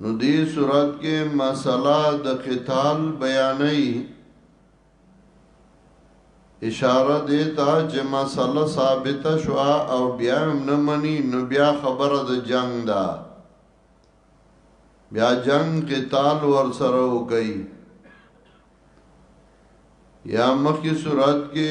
نو دې صورت کې مسله د قتال بیانې اشاره دې ته چې مسله ثابت شو او بیا هم نه مني نو بیا خبره د جنگ ده بیا جنگ قتال ور سره وکي یا مخکې صورت کې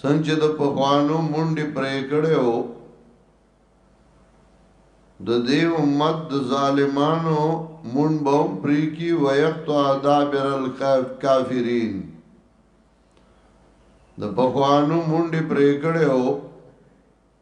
څنګه چې د پخوانو منډې پرې کړې وو د دې امت د ظالمانو مون به هم پرې کی ويقطع دابر الکافرین د پخوانو منډې پرې کړې وو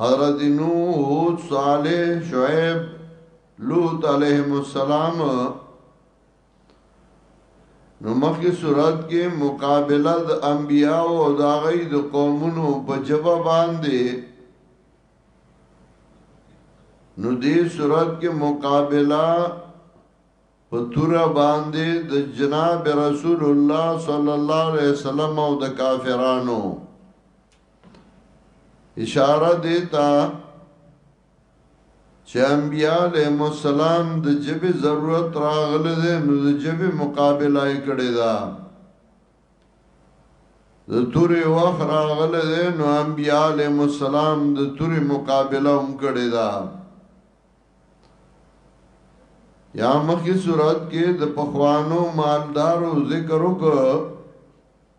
حضرت نوح هود صالح شعیب لوط علیهم السلام نو مخی صورت کې مقابله د انبیاء او د غي د قومونو په جواب باندې نو دې صورت کې مقابله په تور باندې د جناب رسول الله صلی الله علیه وسلم او د کافرانو اشاره دیتا چې انبیاء علیہ السلام د جبه ضرورت راغله ده نو د جبه مقابله یې کړې ده د تورې وخت راغله ده نو انبیاء علیہ السلام د تورې مقابله هم کړې ده یا مخی صورت کې د پخوانو مالدارو ذکر وکړ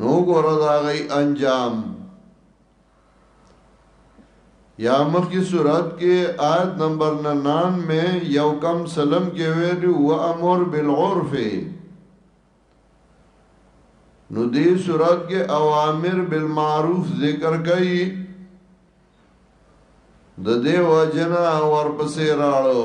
نو ګوره دا غي انجام یا مخی صورت کې آیت نمبر 99 یو کم سلم کې ویل و امر بالعرف نو دې صورت کې اوامر بالمعروف ذکر کړي د دې وجنه ورپسې راړو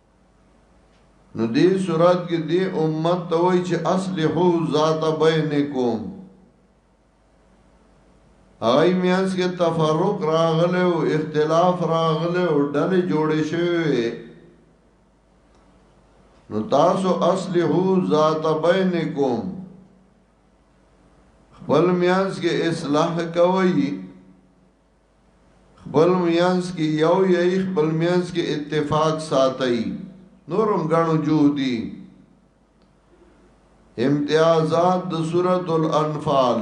نو دې صورت کې دې امت ته وای چې اصلحو ذات بینکم هغه میانس کې تفرق راغله او اختلاف راغله او ډلې جوړې شوې نو تاسو اصلحو ذات بینکم خپل میانس کې اصلاح کوي خپل مینس کې یو یې خپل مینس کې اتفاق ساتي نورم غنو جهدي امتیازات د سورۃ الانفال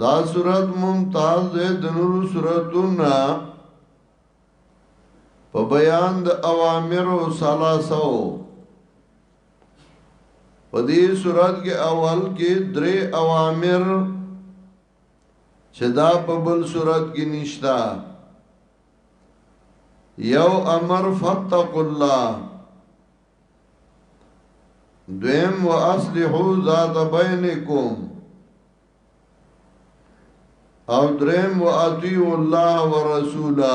دا سورۃ ممتاز ده د نورو سوراتونو په بیان د اوامر او سلاسو په دې صورت کې اول کې درې اوامر چې دا په بل صورت کې نشتا یو امر فتق الله دویم و اصلحو ذات بینکم او دریم و اطیعوا الله ورسوله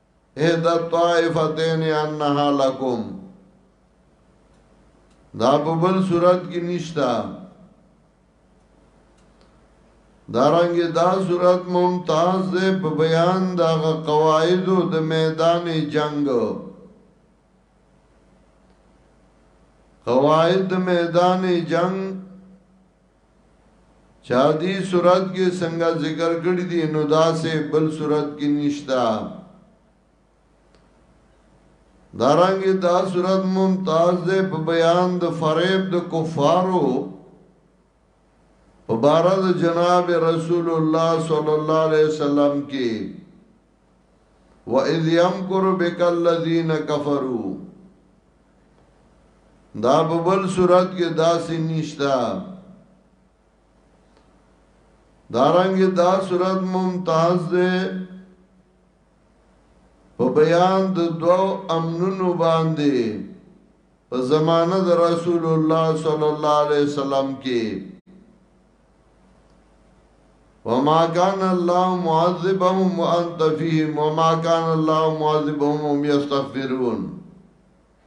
احد الطائفتین انها لکم دا په بل صورت کې نشتا دارنګ دا صورت ممتاز ده په بیان دا قواعد د میدان جنگ قواعد میدان جنگ چا دی صورت کې څنګه ذکر کړی دی نو دا سه بل صورت کې نشتا دارنګ دا صورت ممتاز ده په بیان د فریب د کفارو په بار د جناب رسول الله صلی الله علیه وسلم کې و اذ یمکر بک الذین کفرو دا په بل صورت کې داسې نشتا دارنګ دا صورت ممتاز ده په بیان د دو امنونو باندې په زمانه د رسول الله صلی الله علیه وسلم کې وما كان الله معذبهم وانت فيهم وما كان الله معذبهم وهم يستغفرون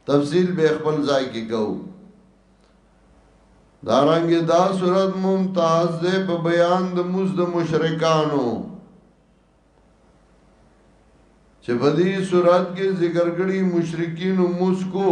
تفصیل به خپل ځای کې کو دارنګ دا صورت ممتاز ده په بیان د موز د مشرکانو چې په دې صورت کې ذکر کړي مشرکین موس کو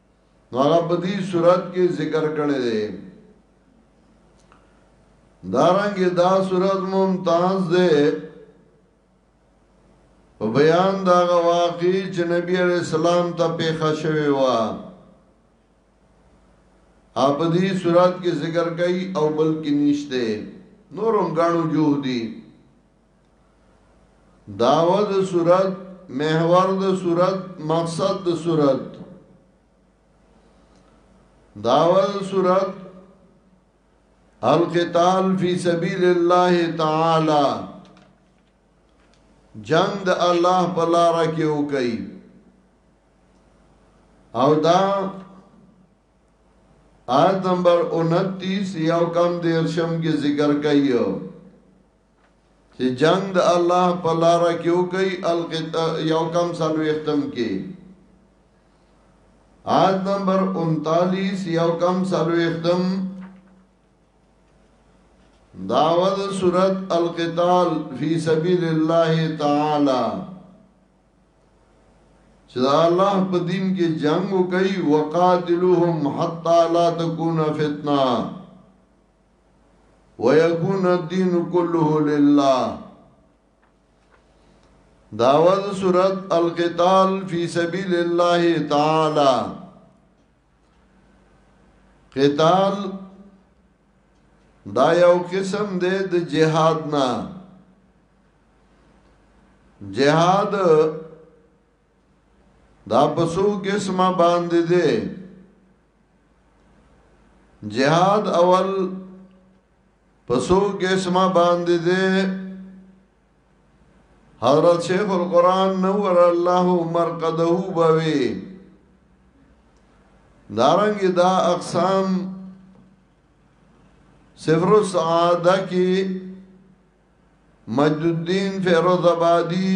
نو هغه په دې صورت کې ذکر کړی دی دارنګ دا صورت ممتاز دی په بیان دا واقعي چې نبی عليه السلام ته پیښه شوې و اپ دې صورت کې ذکر کوي او بلکې نشته نورم غاڼو جوه دي دعوه د صورت محور د صورت مقصد د صورت دعوه د صورت القتال فی سبیل الله تعالی جنگ د الله په لار کې وکي او دا آیت نمبر 29 یو کم دیرشم کې ذکر کایو چې جنگ د الله په لار کې وکي یو کم سالو ختم کې آیت نمبر 39 یو کم سالو ختم داود سورت القتال فی سبیل الله تعالی چې الله په دین کې جنگ وکي وقاتلوهم حتا لا تکون فتنه ويكون الدين كله لله داود سورت القتال فی سبیل الله تعالی قتال دا یو قسم دی د جهاد نه جهاد دا پسو قسمه باندې دی جهاد اول پسو قسمه باندې دې حضرت شیخ القرآن نور الله مرقده بوي دارنګ دا اقسام سفر السعاده کې مجد الدین فیروز آبادی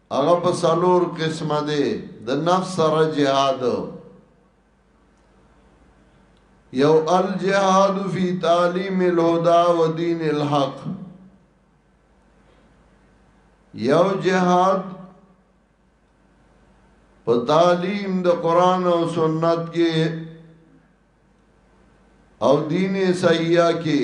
هغه په سالور قسمه دی د نفس سره جهاد یو الجهاد فی تعلیم الهدى و دین الحق یو جهاد په تعلیم د قران او سنت کې او دین صحیح کې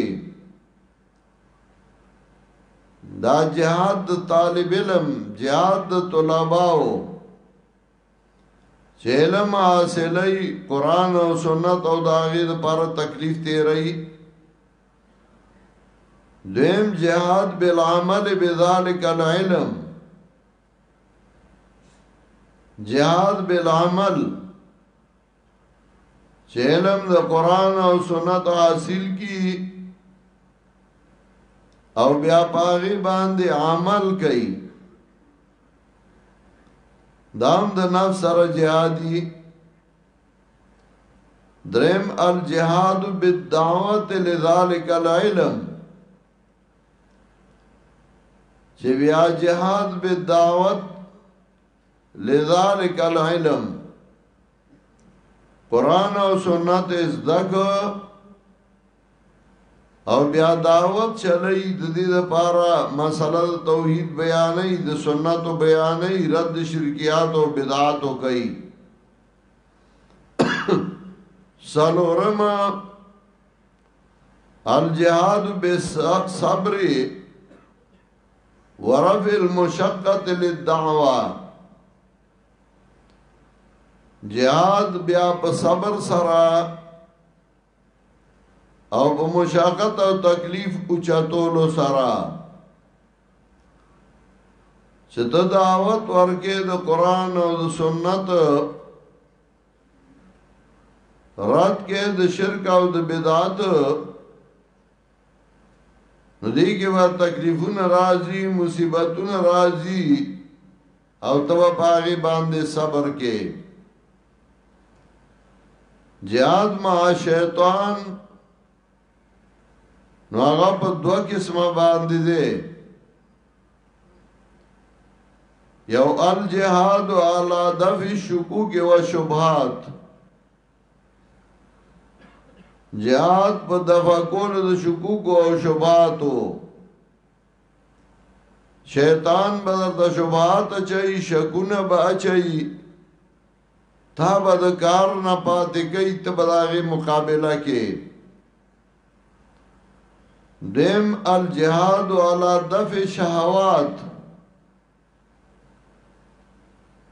دا جهاد د طالب علم جهاد د طلباو چې علم حاصلې قران او سنت او دا غي د پاره تکلیف ته رہی دیم جهاد بالعمل بذلک العلم جهاد بالعمل چې علم د قران او سنت حاصل کی او بیا پاغي باندې عمل کوي دام د دا نفس سره جهادي درم الجهاد بالدعوه لذلك العلم چې بیا جهاد بالدعوت لذالک العلم قران او سنت زدک او بیا دعوت چلی د دې لپاره مسله توحید بیانې د سنت بیانې رد شرکیات او بدعات او کوي سلورم الجهاد بالصبر ورفع المشقه للدعوه جهاد بیا په صبر سره او په مشقت او تکلیف اوچتولو سره چې د دعوت ورکه د قران او د سنت رات کې د شرک او د بدعت نو دې کې به تکلیفونه راځي مصیبتونه راځي او تبا پاغي باندې صبر کې جهاد ما شیطان نو هغه په دوه قسمه باندې دي یو الجهاد علی دفع شکوک و شبهات جهاد په دفع کول د شکوک او شبهاتو شیطان به د شبهات چي شکونه به چي تا به د کار نه پاتې کوي ته به دغه مقابله کې دیم الجهاد علی دفع شهوات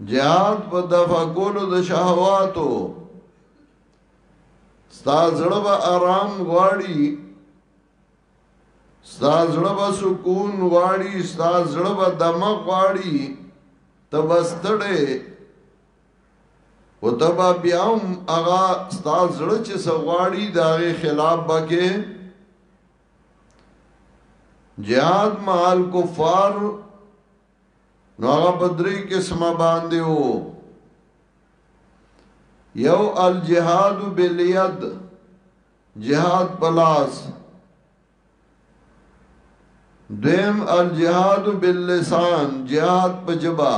جهاد په دفع کولو د شهواتو ستا زړه به آرام غواړي ستا زړه به سکون غواړي ستا زړه به دمه غواړي ته بستړې خو ته به بیا هم هغه ستا زړه چې څه غواړي د هغې خلاف به کې جهاد مال کفار نو هغه په درې قسمه باندې و یو الجهاد بالید جهاد پلاس دویم الجهاد باللسان جهاد په جبا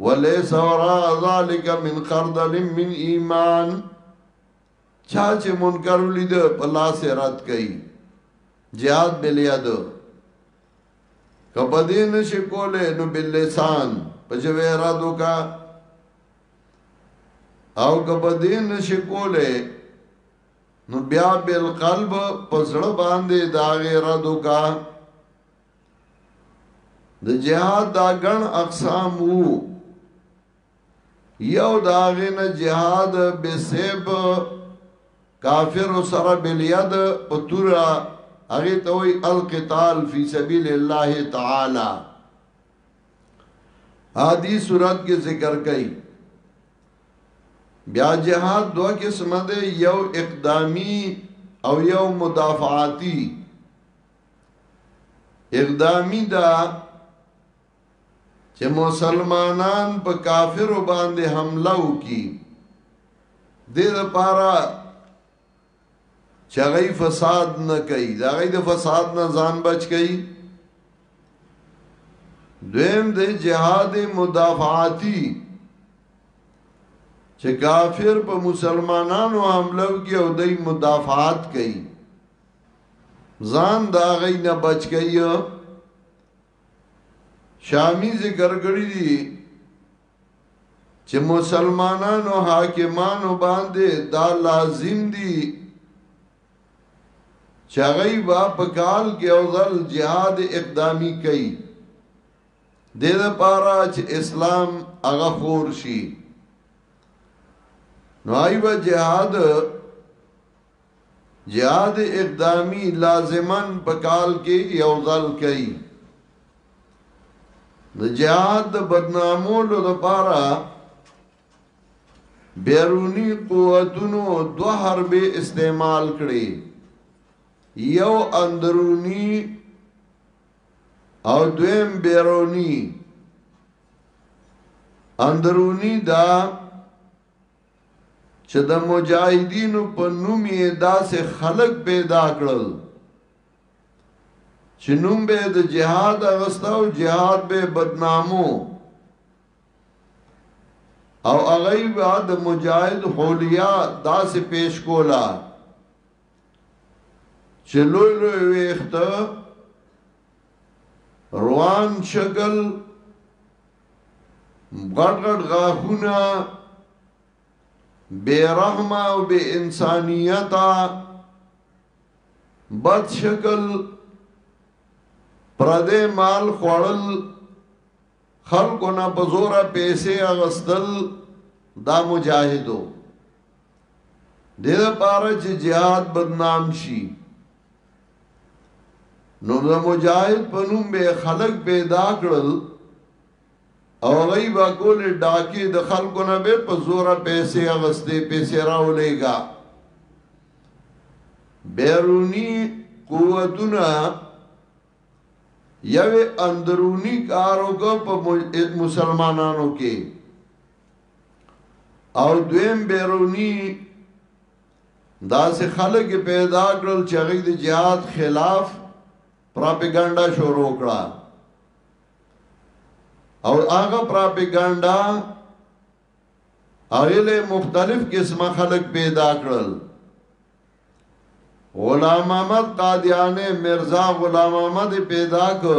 وليس وراء ذلك من خردل من ایمان چا چې منکر لید په لاس رات کوي jihad بل یاد کبه دې نشي کوله نو بل لسان په جوه را دوکا او کبه دې نشي کوله نو بیا بل قلب پزړه باندې دا غیر دوکا د جهاد دا ګڼ اقسام وو یو دا غین جهاد به سیب کافر سره بلیاد په تور هغه ته وی القتال فی سبیل الله تعالی عادی صورت کې ذکر کړي بیا جهاد دوه قسمه ده یو اقدامی او یو مدافعاتی اقدامی دا چې مسلمانان په کافرو باندې حمله وکي د دې لپاره چې غي فساد نه کوي دا غي د فساد نه ځان بچ کوي دویم د جهاد مدافعاتی چې کافر په مسلمانانو حمله کوي او دای مدافعات کوي ځان دا غي نه بچ گئی شامی ذکر کړی دی چې مسلمانانو حاکمانو باندې دا لازم دی چې غي با په کال کې او ځل jihad اقدامی کوي د دې لپاره چې اسلام هغه خور شي نو ایو جهاد جهاد اقدامي لازما په کال کې یو ځل کوي د جهاد د بدنامولو لپاره بیرونی قوتونو دو حرب استعمال کړي یو اندرونی او دویم بیرونی اندرونی دا چې د مجاهدینو په نوم یې داسې خلک پیدا کړل چې نوم به د جهاد اغسته او جهاد به بدنامو او هغه به د مجاهد حولیا داسې پیش کولا چې لوی لوی ویخته روان شګل غټ غټ غاخونه بے رحم او بے انسانیت بد شکل پردې مال خوړل خلکو نه بزوره پیسې اغستل دا مجاهدو دې لپاره چې jihad بدنام شي نو د مجاهد په نوم به خلک پیدا کړل او غي با کول ډاکي د خلکو نه به په زور پیسې اغستې پیسې راولېګا بیرونی قوتونه یو اندرونی کارو کو په مسلمانانو کې او دویم بیرونی داسې خلک یې پیدا کړل چې هغوی د جهاد خلاف پراپیګانډا شروع کړه او هغه پراپیګانډا هغه له مختلف قسمه خلک پیدا کړل غلام احمد قادیانی مرزا غلام احمد پیدا کړ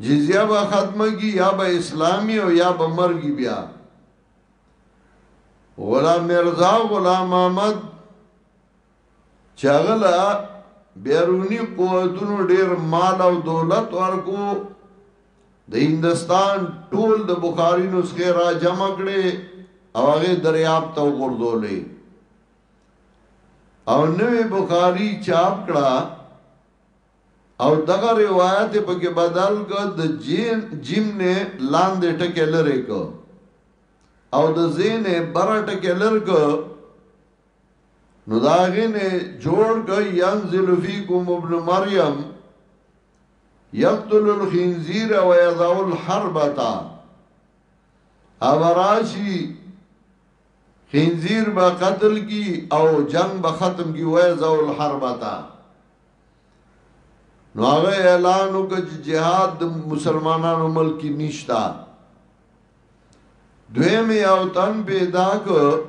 جزیه به ختمه کی یا به اسلامی او یا به مرگی بیا غلام مرزا غلام آمد چاگلا بیرونی قوتونو ډیر مال او دولت ورکو د هندستان ټول د بخاری نسخه را جمع کړي او هغه دریاب ته وګرځولې او نوې بخاری چاپ کړه او دغه روایت یې پکې بدل کړ د جیم جیم نه لاندې ټکه لرې کو او د زین بره ټکه لر کو نو داغه نه جوړ ک ينزل فیکم ابن مریم یقتل الخنزیر و یذو الحربتا او راشی خنزیر به قتل کی او جنگ به ختم کی و یذو الحربتا نو هغه اعلان وکړ چې جهاد د مسلمانانو ملک کې نشتا دویم یو تن پیدا کړ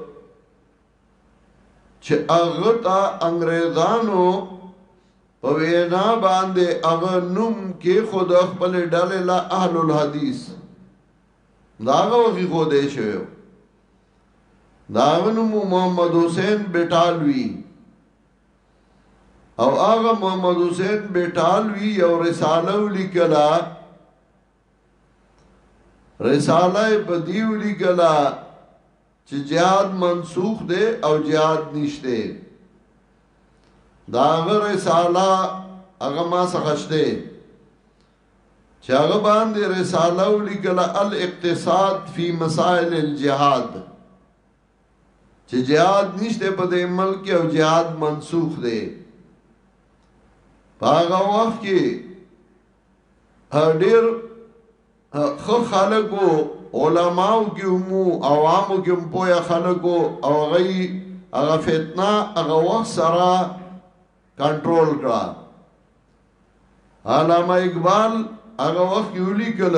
چې هغه ته انګريزانو په وینا باندې هغه نوم کې خود خپل ډلې لا اهل الحديث داغه وږي خو دې شوی داغه نوم محمد حسین بټالوی او هغه محمد حسین بیټالوی یو رساله ولیکله رساله په دی ولیکله چې جهاد منسوخ دی او جهاد نشته دا هغه رساله هغه ما څخه شته چې هغه باندې رساله ولیکله الاقتصاد فی مسائل الجهاد چې جهاد نشته په دې ملک کې او جهاد منسوخ دی هغه وخت کې ډېر خو خلکو علماو کې مو عوامو کې په خلکو او غي هغه فتنه هغه وخت سره کنټرول کړه علامه اقبال هغه وخت یو لیکل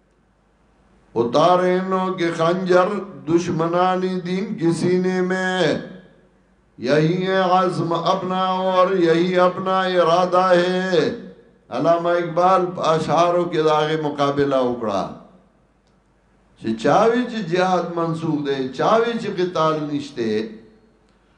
اتارینو کے خنجر دشمنانی دین کی سینے میں یہی ہے عزم اپنا اور یہی اپنا ارادہ ہے علامہ اقبال اشعارو کې داغه مقابله وکړه چې چاوي چې jihad منسوخ دی چاوي چې قتال نشته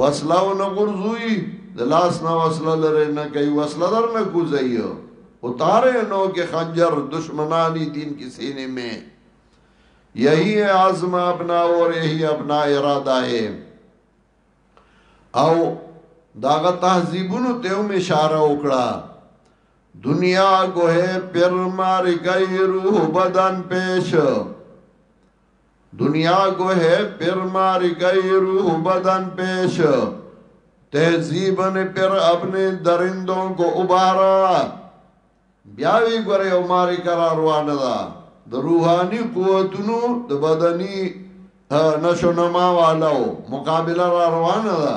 وسله ونه غورځوي د لاس نه وسله لري نه کوي وسله در نه کوزي او تاره نو کې خنجر دشمنانی دین کې سینې مې یہی ہے عزم اپنا اور یہی اپنا ارادہ ہے او داغه تهذیبونو ته هم اشاره وکړه دنیا گوه پر مار گئی روح بدن پیش دنیا گو ہے پر مار گئی روح بدن پیش تہذیب نے پر اپنے درندوں کو ابارا بیاوی گوری او ماری کرا روانه دا د روحانی قوتونو د بدنی نشو نما والو مقابله را روانه دا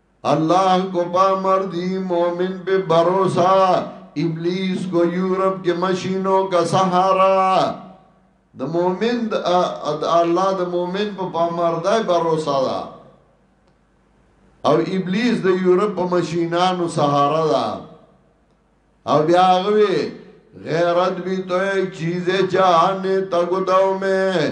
اللہ کو پا مردی مومن پہ بھروسہ ابلیس کو یورپ کے مشینوں کا سہارا د مومن د الله د مومن په پامردای باروسا دا او ابلیس د یورپ په ماشینانو سهارا دا او بیا غوي غیرت به تو ایک چیز جهان تګو داو مې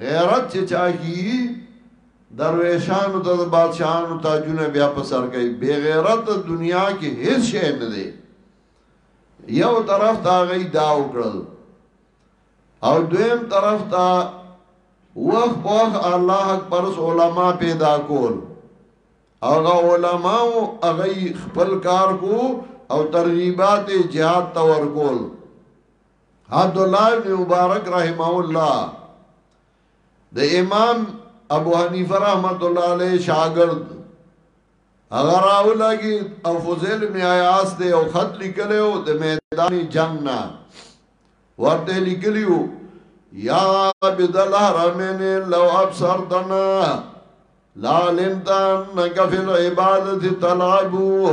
غیرت چې چا کیږي درویشانو ته د بادشاهانو تاجونه بیا په سر کوي بې غیرت دنیا کې هیڅ شی نه دی یو طرف ته غي دا وکړل او دویم طرف ته وخ وخ الله اکبر علماء پیدا کول هغه علماء هغه خپل کار کو او ترغیبات جهاد تور کول عبد الله بن مبارک رحمه الله د امام ابو حنیفه رحمت الله علیه شاګرد هغه راولګي او فضل می آیاس دی او خط لیکلی او د میدان جنگ نه ورته لیکلیو یا عبد الحرمین لو ابصرتنا لا لمتان نکفل عبادت تلعبو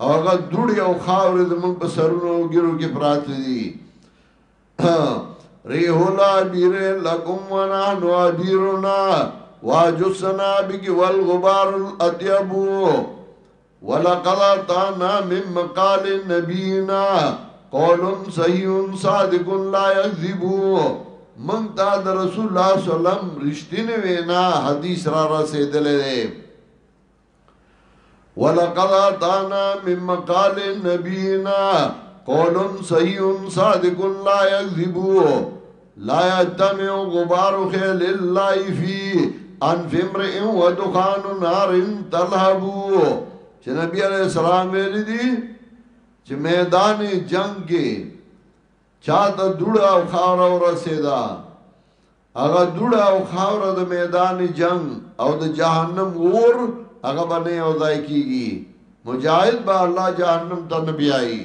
هغه دوړي او خاورې زمونږ په سرونو او ګیرو کې پراته دي ریحولا بیره لکم ونا نو بیرنا واجسنا بگی والغبار الاتیبو ولقد اتانا من مقال نبینا قول صحیح صادق لا یکذبو من تا د رسول الله صلی الله علیه وسلم رښتینه وینا حدیث را رسیدلې ولقد اتانا من مقال نبینا قول صحیح صادق لا یذبو لا یتمع غبار خیل اللہ فی انف امرئ و دخان نار تلهبو چې نبی علیہ السلام ویلی دی چې میدان جنگ کې چاته دوړه او خاور او رسیدا هغه دوړه او خاوره د میدان جنگ او د جهنم اور هغه باندې یو ځای کیږي مجاهد به الله جهنم ته نه بیایي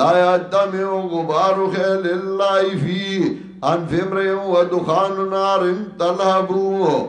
لا یتمو غبار خیل الله فی ان فمر و دخان نار تلهبو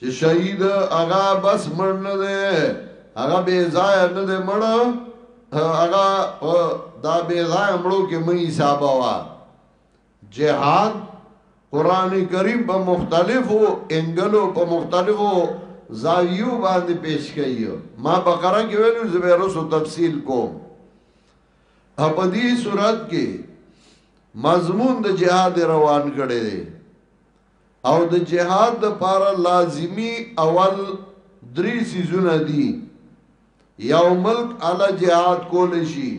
چې شهید هغه بس مړ نه دی هغه بې ځای نه دی مړ هغه دا بې ځای مړو کې مې حساب وا جهاد قران کریم په مختلفو انګلو په مختلفو زاویو باندې پیش کړي ما بقره کې ویلو زبیر سو تفصیل کوم په دې صورت کې مضمون د جهاد روان کړي دي او د جهاد د پاره لازمی اول دری سیزونه دی یو ملک علا جهاد کول شي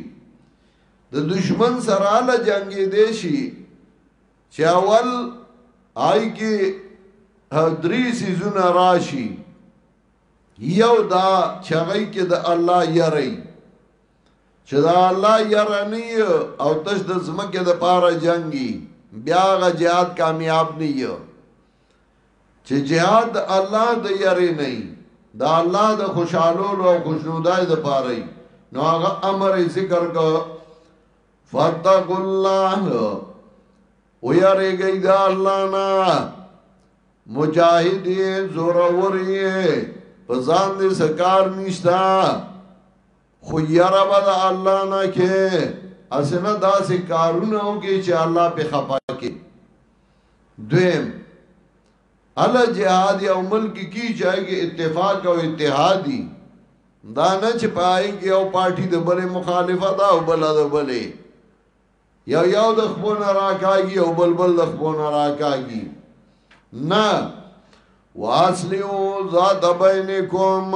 د دشمن سره علا جنگی دی شي چې اول آئی کی دری سیزونه راشی یو دا چغی که دا اللہ یری چې دا الله یرانی او تش د زمکه د پاره جنگي بیا غ جهاد کامیاب نه یو چې جهاد الله د یری نه دا الله د خوشحالو او خوشنودای د پاره نو هغه امر ذکر کو فتق الله او یریږي دا الله نه مجاهد زوروري په ځان دې سکار نشتا خو یره به د الله نه کې اسنه داسې کارونه وکړي چې الله په خپه کې دویم الله جهاد یو ملک کی چاہے کې اتفاق او اتحادی دا نه چې پای کې یو پارټي د بلې مخالفت او بل د بلې یو یو د خپل راکاږي او بل بل د خپل راکاږي نه واسلیو ذات بینکم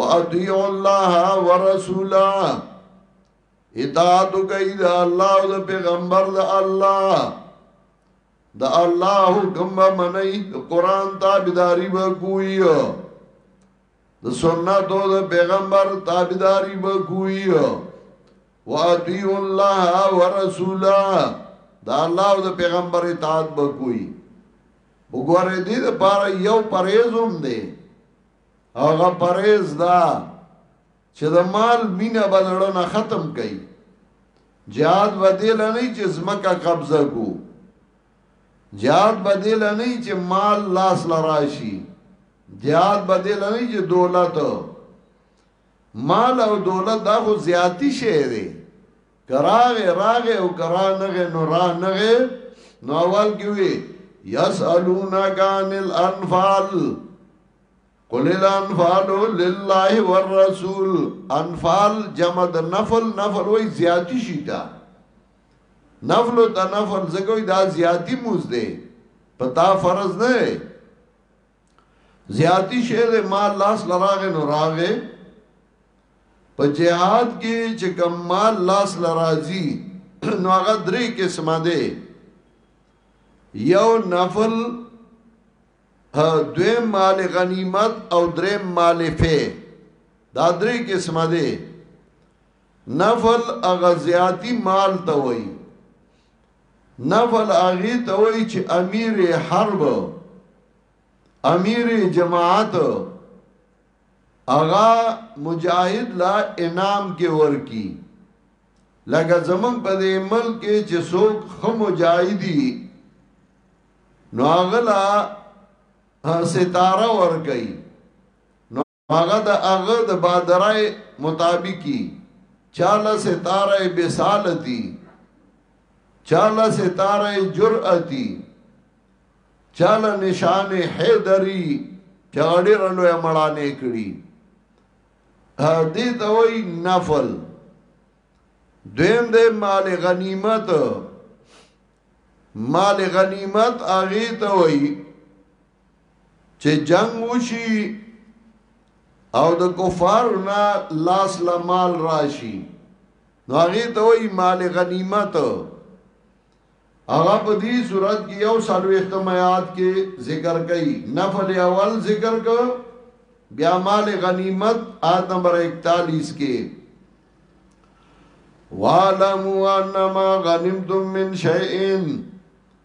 وادیو الله ورسولا اطاعت کوي د الله او د پیغمبر د الله د الله حکم منئ قرآن تابعداري وکوي د سنت او د پیغمبر تابعداري وکوي وادیو الله ورسولا د الله او د پیغمبر اطاعت وکوي وګوره دې لپاره یو پرېزوم دی هغه پرېز دا چې د مال مینه بدړه نه ختم کړي جهاد بدل نه چې زمکه قبضه کو جهاد بدل نه چې مال لاس لراشي جهاد بدل نه چې دولت مال او دولت دا خو زیاتی شی دی که راغې راغې او که را نغې نو را نغې نو اول کې وي یسألونک عن الانفال قل الانفال لله والرسول انفال جمع د نفل نفل وای زیاتی شي دا نفل او تنفل زګوي دا زیاتی موز دی پتا فرض نه زیاتی شعر مال لاس لراغه نو راغه په جهاد کې چې کم مال لاس لراځي نو هغه درې قسمه ده یو نفل دوی مال غنیمت او درې مال فه دا درې قسمه ده نفل اغه زیاتی مال ته وایي نفل هغه ته وایي چې امیر حرب امیر جماعت اغا مجاهد لا انعام کې ورکی لکه زمون په دې ملک کې چې څوک خو مجاهدی نو اغلا ستاره ورکی هغه د هغه د بادرای مطابقی چاله ستاره بسالتی چاله ستاره جرأتی چاله نشان حیدری چغړی رلو مړانه کړی دې ته وای نفل دویم دې مال غنیمت مال غنیمت اغه ته وای چې جنگ وشي او د کفار نه لاس لا مال راشي نو هغه ته وای مال غنیمت هغه په دې صورت کې یو سالو احتمالات کې ذکر کړي نفل اول ذکر کو بیا مال غنیمت آیت نمبر 41 کې وَاعْلَمُوا أَنَّمَا غَنِمْتُم مِّن شَيْءٍ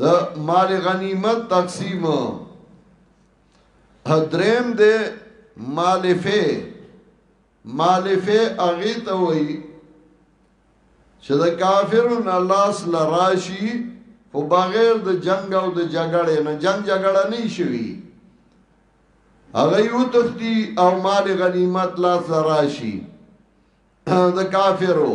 د مال غنیمت تقسیم دریم د مالفه مالفه اغه ته وای چې د کافرو نه لاس لراشي خو بغیر د جنگ او د جګړې نه جنگ جګړه نه شي هغه یو تختی او مال غنیمت لاس لراشي د کافرو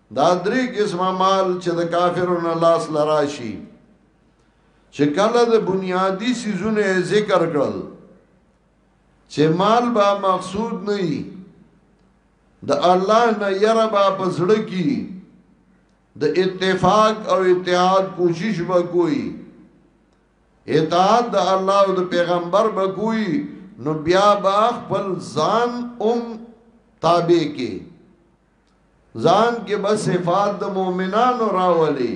دا درې قسمه مال چې د کافرو نه لاس لراشي چې کله د بنیادی سيزونه ذکر کړل چې مال با مقصود نه وي د الله نه یره با پسړه کی د اتفاق او اتحاد کوشش وکوي اطاعت د الله او د پیغمبر وکوي نو بیا با خپل ځان ام تابع کې ځان کې بس صفات د مؤمنانو راولي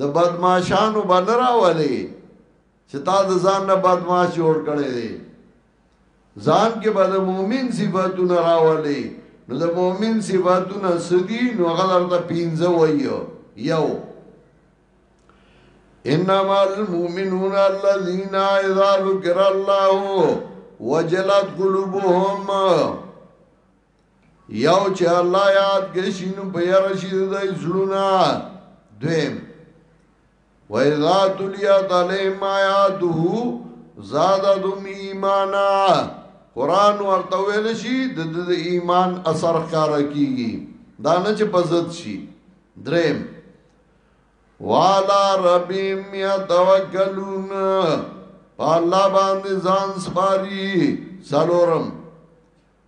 د بدمعشانو باندې راولي چې تا د ځان نه بدمعش جوړ کړي دي ځان کې به د مؤمن صفاتونه راولي نو د مؤمن صفاتونه سدي نو غلر ته پینځه وایو یو انما المؤمنون الذين اذا ذكر الله وجلت قلوبهم یو چې الله یاد کړي نو په یار شي د زړونه دویم وَإِذَا تُلِيَتْ عَلَيْهِمْ آيَاتُهُ زَادَتْهُمْ إِيمَانًا قران ورته ویل شي د ایمان اثر کار کیږي دا نه چې پزت شي دریم والا ربیم یتوکلون په الله باندې ځان سپاري سلورم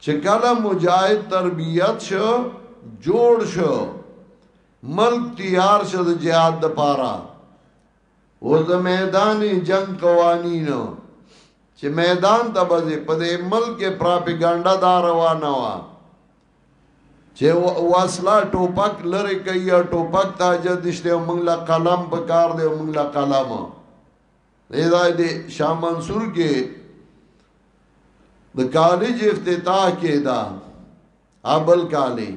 چې کله مجاهد تربیت شو جوړ شو ملک تیار شو د جهاد د پاره اوس د میدان جنگ قوانین چې میدان ته بځې په دې ملک پراپګاندا دا روانه وا چې واسلا ټوپک لری کوي ټوپک ته جدشته موږ لا قلم په کار دی موږ لا قلم دې ځای دې شاه منصور کې د کالج افتتاح کې دا ابل کالج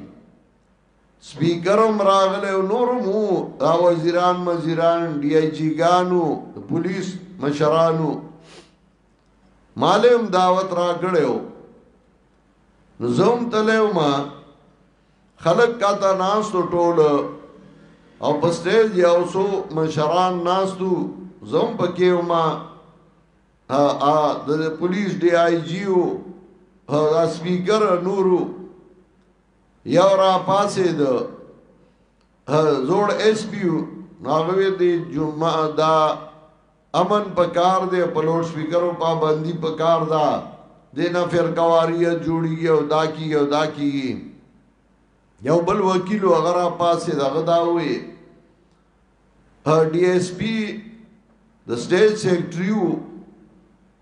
سپیکرم راغله نور مو دا وزیران مزیران ډی آی جی ګانو پولیس مشرانو مالم دعوت را کړو نو زوم تلو ما خلک کاته ناستو ټول او په سټیج یو څو مشران ناستو زم پکې وما ا ا د پولیس ډي آی جی او دا سپیکر نورو یو را پاسې د زوړ ایس پی ناغوی دی جمعه دا امن پکار دی په لوډ سپیکرو پابندي پکار ده دینه فرقواریا جوړیږي او دا کیږي او دا کیږي یو بل وکیل هغه را پاسې دغه دا وې ډي اس پی د سټیج سیکریټریو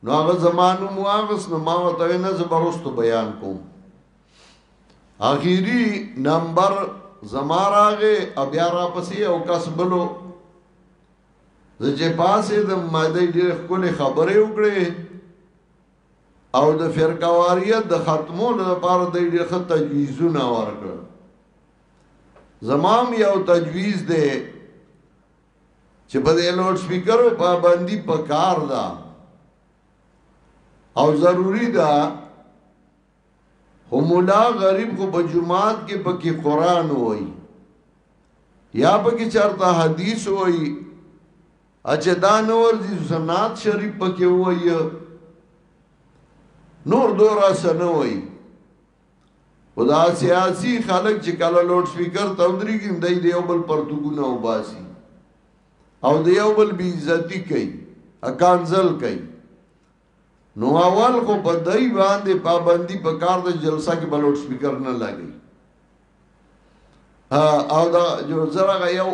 نو هغه زمانو مواغس نو ما ته نه زبرست بیان کوم اخیری نمبر زماراغه بیا را پسې او کس بلو زه چې پاسې د ماده ډېر خپل خبرې وکړې او د فرقواریت د ختمولو لپاره د ډېر خط تجویزونه ورکړ زمام یو تجویز دی چې په دې لوډ سپیکرو پابندي پکار ده او ضروری ده خو مولا غریب خو په جماعت کې پکې قران وای یا پکې چرته حدیث وای اچھا دا نور دي زنات شریف پکې وای نور دورا سنه وای خدا سیاسی خلق چې کله لوډ سپیکر ته ودرېږي دای دی یو بل پرتګونه وباسي او دی یو بل بی عزتی کوي اکانزل کوي نو اول خو په دای باندې پابندی په کار د جلسه کې بلوټ سپیکر نه لګي او دا جو زرغه یو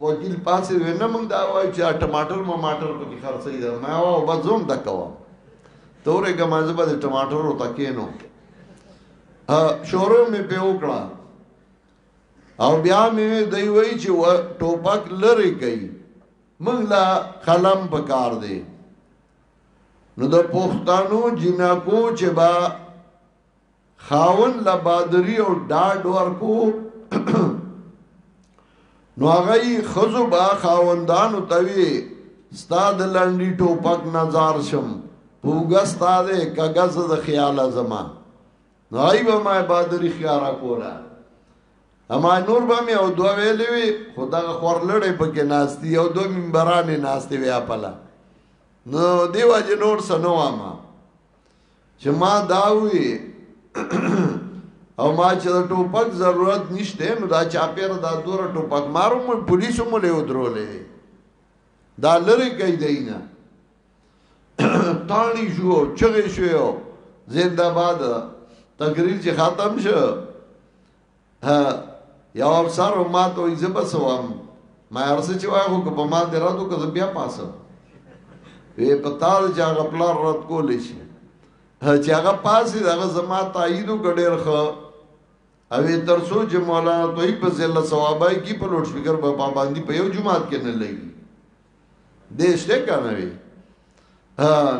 وکیل پاسې ونه موږ دا وایو چې ټماټر ما ماټر په کې خرڅې ده ما او بزوم دا کوا تورې ګمازه به ټماټر او تکینو ها شورو می په وکړه او بیا می دی وای چې ټوپک لری کوي موږ لا قلم پکار دی نو د پښتنو جنکو چې با خاون لا بادری او ډاډ ورکو نو هغه خزو با خاوندانو توی ستاد لنډی ټوپک نظر شم پوګستا دې کاغذ د خیال زما نو ای به ما بادری خیارا کولا اما نور به مې او دوه ویلې وي خو دغه خورلړې پکې ناستي یو دوه منبرانې ناستې وي اپله نو دیو اجې نور سنو اما چې ما دا وي او ما چې د ټوپک ضرورت نشته نو دا چاپیر دا دوره ټوپک مارو مې پولیسو مې له درولې دا لری کوي دینه تانی شو چغې شو زنده باد تقریر چې ختم شو یو افسر ما ته وي زه بس وام ما ارسه چې وای خو په ما دې راتو که زه بیا پاسه وی په تا چې هغه پلار رات کول شي چې هغه پاسې دغه زما تاییدو ګډیر خو او تر څو چې مولانا توي په ځل ثوابای کی په لوټ فکر په پابندي په یو جمعات کې نه لګي دې شته کنه وی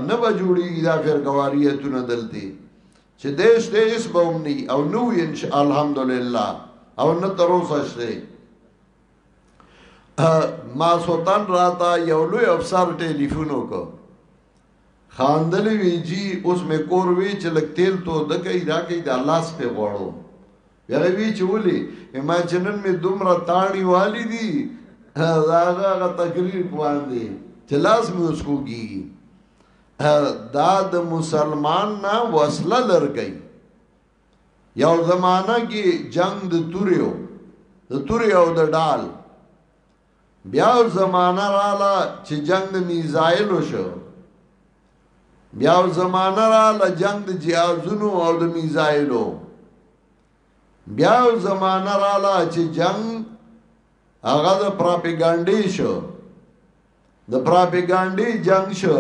نه به جوړیږي دا فرقواریتونه دلته چې دیش دې اس به هم ني او نو ان شاء الحمدلله او نه تر اوسه شته ما سوتن راته یو لوی افسر ټلیفون وکړ خاندلې وی جی اوس مې کور وی چې لک تیل تو د کای دا کای د الله سپه غواړو یاره وی چې ولي ما جنن مې دومره تاړي والی دي هغه تقریر پوان دي چې لاس مې اوس کوږي دا د مسلمان نه وسله لرګي یو زمانہ کې جنگ د توریو د توري او د ډال بیا زمانہ رااله چې جنگ د میزایل وشو بیا زمانہ رااله جنگ د جیازونو او د میزایلو بیا زمانہ رااله چې جنگ هغه د پراپګانډي شو د پراپګانډي جنگ شو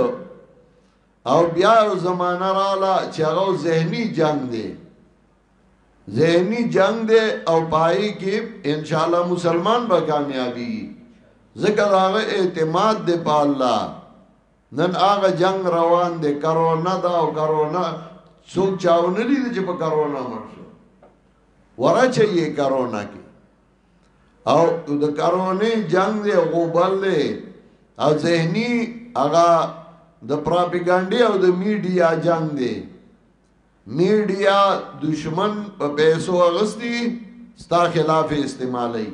او بیا یو زمانہ رااله چې هغه زهنی جنگ دی زهنی جنگ دی او پای کې ان شاء الله مسلمان به کامیابی ځکه هغه اعتماد دی په الله نن هغه جنگ روان دی کرونا دا او کرونا څوک چاونه لید چې په کرونا مرشه ورچه یې کرونا کې او د کارونه جنگ دی غوبل دی او ذهني هغه د پروپاګاندا او د میډیا جنگ دی میډیا دشمن په پیسو اغستی ستا خلاف استعمالی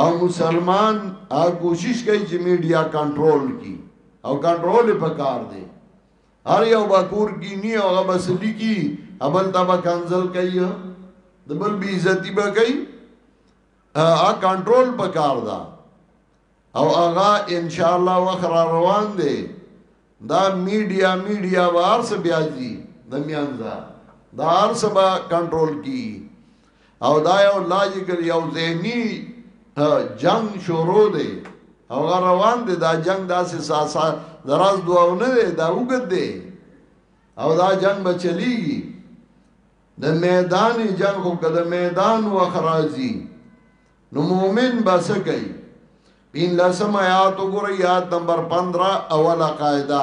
او مسلمان آ کوشش کوي چې میډیا کنټرول کی او کنټرول په کار دی هر یو با کور کی نی او هغه بس لیکي عمل تا با کنزل کوي د بل بی عزتی به کوي ا کنټرول پکار دا او هغه ان شاء الله وخر روان دی دا میډیا میډیا وارس بیا دي د میانځه دا ارسبا کنټرول کی او دا یو لاجیکل یو ذهني جنگ شروع دی او روان دی دا جنگ داسې ساسا دراز دواونه دی دا وګد دی او دا جنگ به چلیږي د میدان جنگ خو کده میدان وخرازی نو مومن بس کوي پین لسم آیات وګوره یاد نمبر 15 اوله قاعده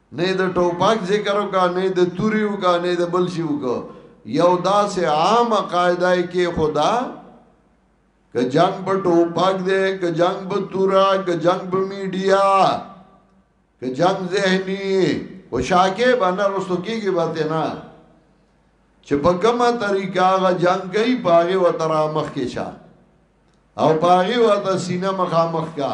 نه د ټوپک ذکر وکا نه د توري وکا نه د بل شي وکا یو داسې عامه قاعده کې خدا که جنگ په ټوپک دی که جنگ په تورا که جنگ په میډیا که جنگ ذهنی او شاکه باندې رسو کېږي باندې نه چې په کومه طریقه هغه جنگ کوي پاغه و تر مخ کې شه او پاغه و ته سینه مخامخ کا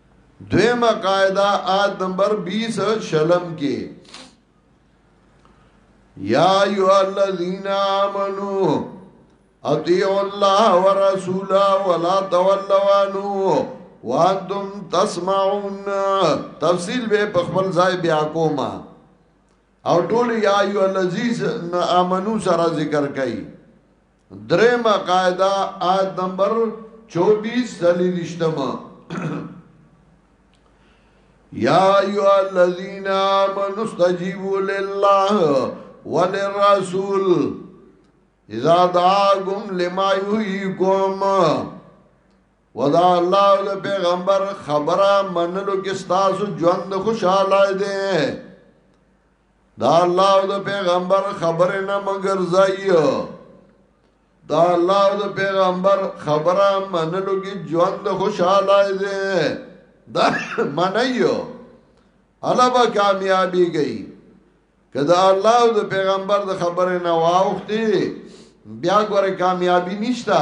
دویمه قاعده آیت نمبر 20 شلم کې یا ایو الذین آمنو اطیعوا الله ورسوله ولا تولوا عنه وانتم تسمعون تفصیل به په خپل ځای بیا کوما او ټول یا ایو الذین آمنو سره ذکر کړي درېمه قاعده آیت نمبر 24 دلیلشتم یا ایو الذین آمنوا استجیبوا لله وللرسول اذا دعاكم لما يحييكم ودا الله او پیغمبر خبره منلو کې تاسو ژوند خوشاله دي دا الله او د پیغمبر خبره نه مگر ځایو دا الله او د پیغمبر خبره منلو کې ژوند خوشاله دی دا منایو الله به کامیابی گئی کدا الله او د پیغمبر د خبره نه واوختی بیا ګوره کامیابی نشتا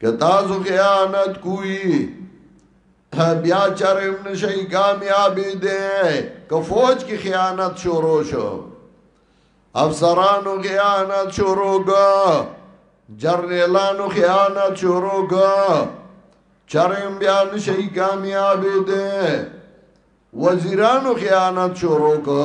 که تاسو خیانت کوی بیا چرم نشی کامیابی دے که فوج کی خیانت شروع شو افسرانو خیانت شروع گا جرنیلانو خیانت شروع گا چرم بیا نشی کامیابی دے وزیرانو خیانت شروع گا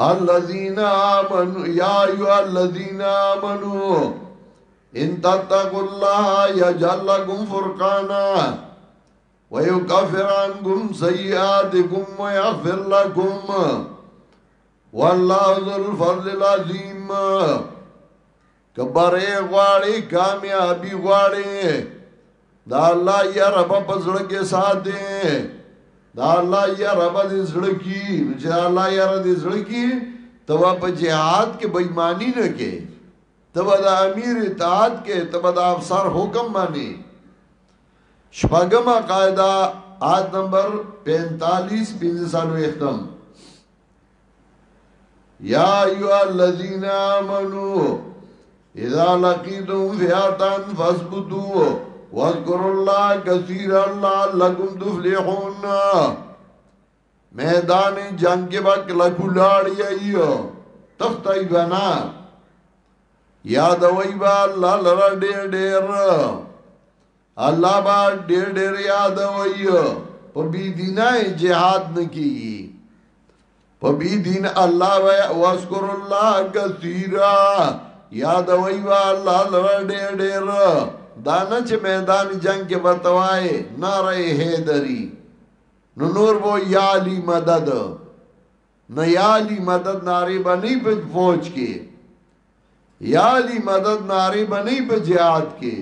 الذين آمنوا يا ايها الذين آمنوا ان تتقوا الله يجعل لكم فرقانا ويكفر عنكم سيئاتكم ويغفر لكم والله ذو الفضل العظيم کبره غواړي کامیابی غواړي دا الله یا رب په زړه کې ساتي دا الله یا رب دې زړه کې چې الله یا رب دې زړه کې توا په جهاد کې بېمانی نه کې توا د امیر اطاعت کې توا د افسر حکم مانی شپږمه قاعده آد نمبر 45 بنځه سالو اختم یا ایو الذین آمنو اذا لقیتم فیاتن فاسبتو واذکر الله کثیر اللہ لکم تفلحون میدان جنگ کے باک لکو لاری ایو تخت ای بنا یاد وای با الله لرا ډیر ډیر الله با ډیر ډیر یاد وای په بی دینه جهاد نکیږي په بی دین الله وای واذکر الله کثیرا یاد وای وا الله لور ډیر ډیر دا نه چې میدان جنگ کې بتوای ناره هیدری نو نور وو یالی مدد نه یالی مدد ناری به نه په فوج کې یالی مدد ناری به نه په جهاد کې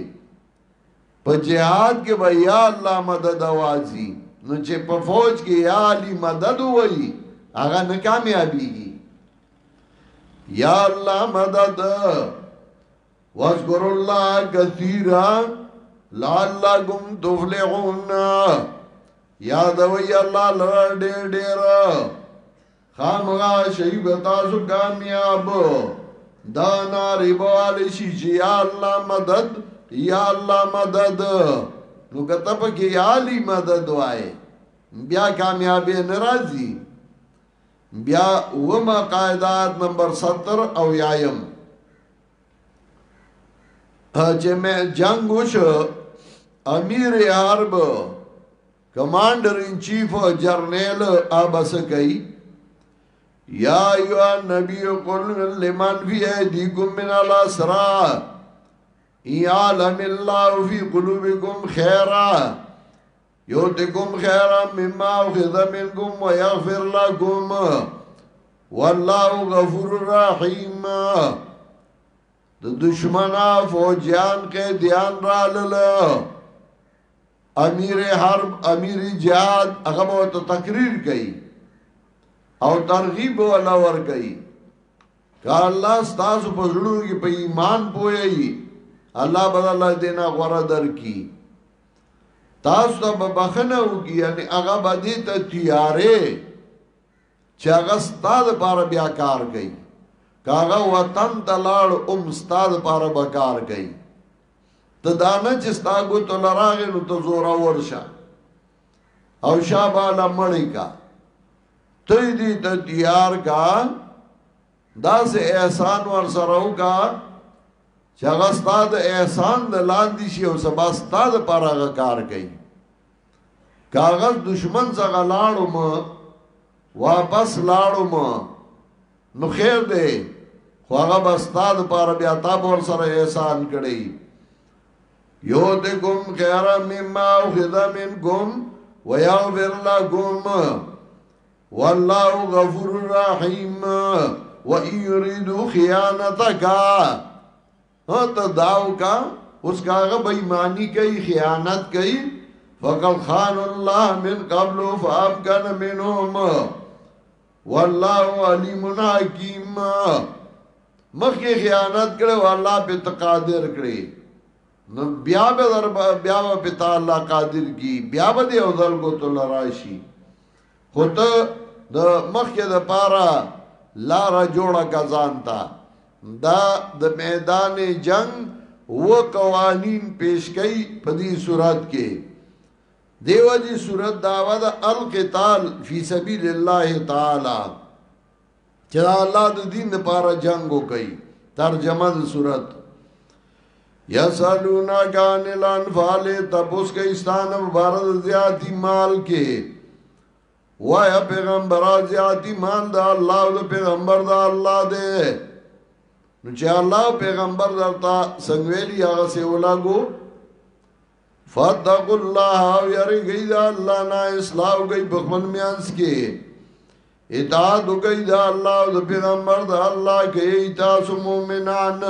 په جهاد کې به یا الله مدد اوازي نو چې په فوج کې یالی مدد وایي هغه نه کامیابیږي یا الله مدد واذکر الله کثیرا لعلکم تفلحون یاد وی الله لره ډېر ډېر خامغا شی به تاسو کامیاب دا ناری بوالی شي چې یا الله مدد یا الله مدد نو کته په کې عالی مدد وای بیا کامیابی ناراضي بیا وما قاعدات نمبر 70 او یایم چې مې جنگ وشو امیر حرب کمانډر ان چیف جرنیل ابس کوي یا ایو نبی قل لمن فی ایدیکم من الاسرا یعلم الله فی قلوبکم خیرا یوتکم خیرا مما اخذ منکم ویغفر لکم والله غفور رحیم د دشمنا فوجیان قیدیان را للا امیر حرب امیر جهاد هغه به ته تقریر کوي او ترغیب ولا ور کوي که الله ستاسو په زړه کې په ایمان پوي الله بدل دینه غره درکې تاسو ته به بخنه وږي یعنی هغه به دې ته تیارې چې هغه ستاد لپاره بیا کار کوي کاغه وطن ته لاړ اوم ستاد لپاره به کار کوي ته دا نه چې ستاګو ته لراغې نو ته زورا ورشه او شابه لمړی کا ته دې ته تیار کا دا سه احسان ور سره وکا چې هغه ستا د احسان د لاندې شي او سبا ستا د پاره هغه کار کوي کاغذ دشمن څخه لاړو ما واپس لاړو ما نو خیر دی خو هغه به ستا د پاره بیا تا ور سره احسان کړي یو دې کوم خیر مما او خدمت کوم ويغفر لكم والله غفور رحیم و ان یریدو خیانتک او ته داو کا اوس کاغه بېمانی کوي خیانت کوي فقل خان الله من قبل فاب کان منهم والله علیم حکیم مخکې خیانت کړو الله به تقادر کړی نو بیا به در بیا به پتا الله قادر کی بیا به دی او ځل کو تل راشي خو ته د مخکې د پاره لار جوړه کزان تا دا د میدان جنگ و قوانین پیش کئ په دې صورت کې دیو جی صورت داوا د القتال فی سبیل الله تعالی چې الله د دین لپاره جنگ وکړي ترجمه د صورت یسالونا غان الانفال تبوس کې استان مبارک زیاتی مال کې وای پیغمبر زیاتی مال د الله او پیغمبر د الله دی نو چې الله پیغمبر درتا څنګه ویلی هغه سه ولاګو فتقوا الله او یری گئی دا الله نه اسلام گئی بخمن میانس کې اطاعت وکئ د الله او د پیغمبر د الله کې تاسو مؤمنان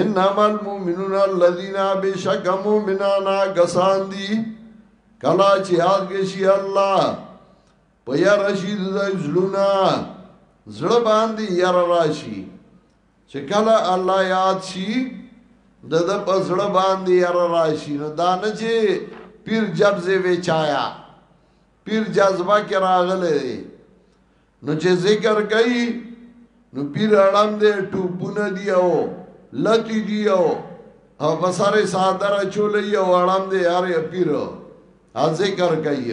انما المؤمنون الذين بشک مؤمنان غسان دي کلا چې یاد کې شي الله په یا رشید د زلونا زړه باندې یار راشي چې کله الله یاد شي د د په زړه باندې یار راشي نو دانه چې پیر جب زې وچایا پیر جذبه کې راغله دی نو چې ذکر کوي نو پیر اړم دی ټوپونه دی او لتی دی او او بساره سادر چولې او اړم دی یاره پیر ا ذکر کوي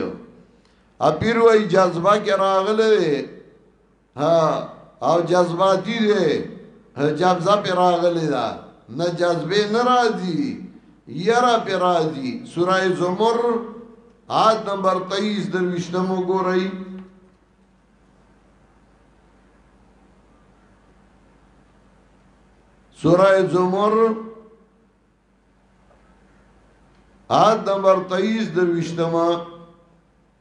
ا پیر وای جذبه کې راغله دی ها او جذباتي دی جذبه پر راغلی دا نه جذبه نه راځي یرا پر راځي سوره زمر آیت نمبر 23 دروښتمو ګورئ سورہ زمر آیت نمبر 23 دروشتمه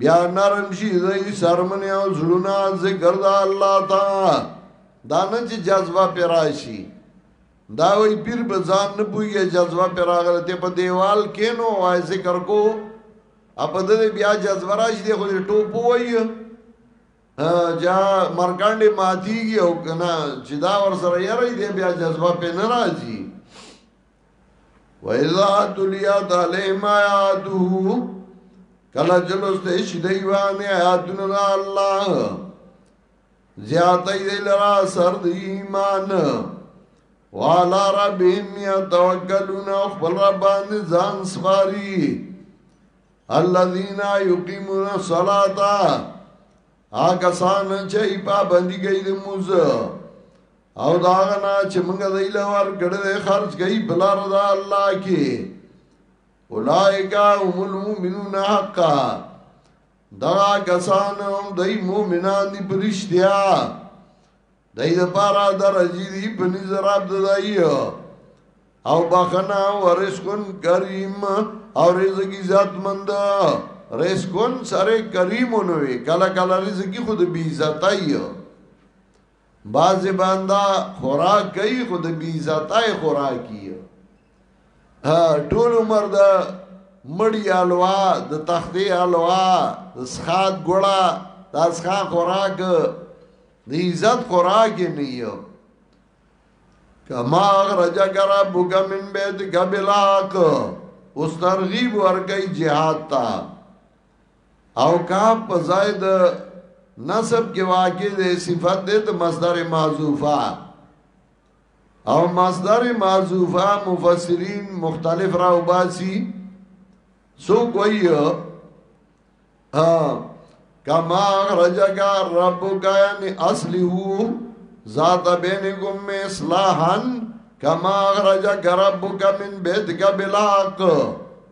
بیا نرم شي زئی سرمنه او زړونه ذکر د الله تا دا نه چې جذبه پیراشي دا وی پیر بزان نه پویږي جذبه پیراغله ته په دیوال کې نو وای ذکر کو اپ د بیا جذبه راشي دی خو ټوپ وای جا مرکانډي ماتیږي او کنا چې دا ور سره یری دی بیا جذبه په ناراضي وَإِذَا تُلِيَتْ عَلَيْهِمْ آيَاتُهُ کله جلوس ته شي دی باندې آیاتونه د الله زیاتې دی لرا سر د ایمان والا ربهم يتوکلون خپل رب باندې ځان سپاري الذين يقيمون الصلاه هغه سان چې پابندي کوي د موزه او دا هغه نه چې موږ دای له ور ګړې د خرج کوي په لار د الله کې اولائک هم المؤمنون حقا دا کسان هم دای مؤمنان دي پرشتیا دای د پارا درجی دی په نظر عبد دای او بخنا ورسکن کریم او رزق عزت مند رزقون سره کریمون وی کلا کلا رزقی خود بی عزتای بعضی بندا خوراک کوي خو د بی عزتای خوراکي ټول عمر د مړی الوا د تختی الوا د سخاد ګړه د سخا خوراک د عزت خوراک نه یو کما رجا کرا بوګه من بیت قبلاک اوس ترغیب ورګی jihad تا او کاف په ځای د نصب کې واقع دی صفت دی د مصدر معذوفه او مصدر معذوفه مفسرین مختلف را وباسي سو کوي کما رجگا رب کا یعنی اصلی ہو ذات بینکم میں اصلاحا کما رجگا رب کا من بیت کا بلاک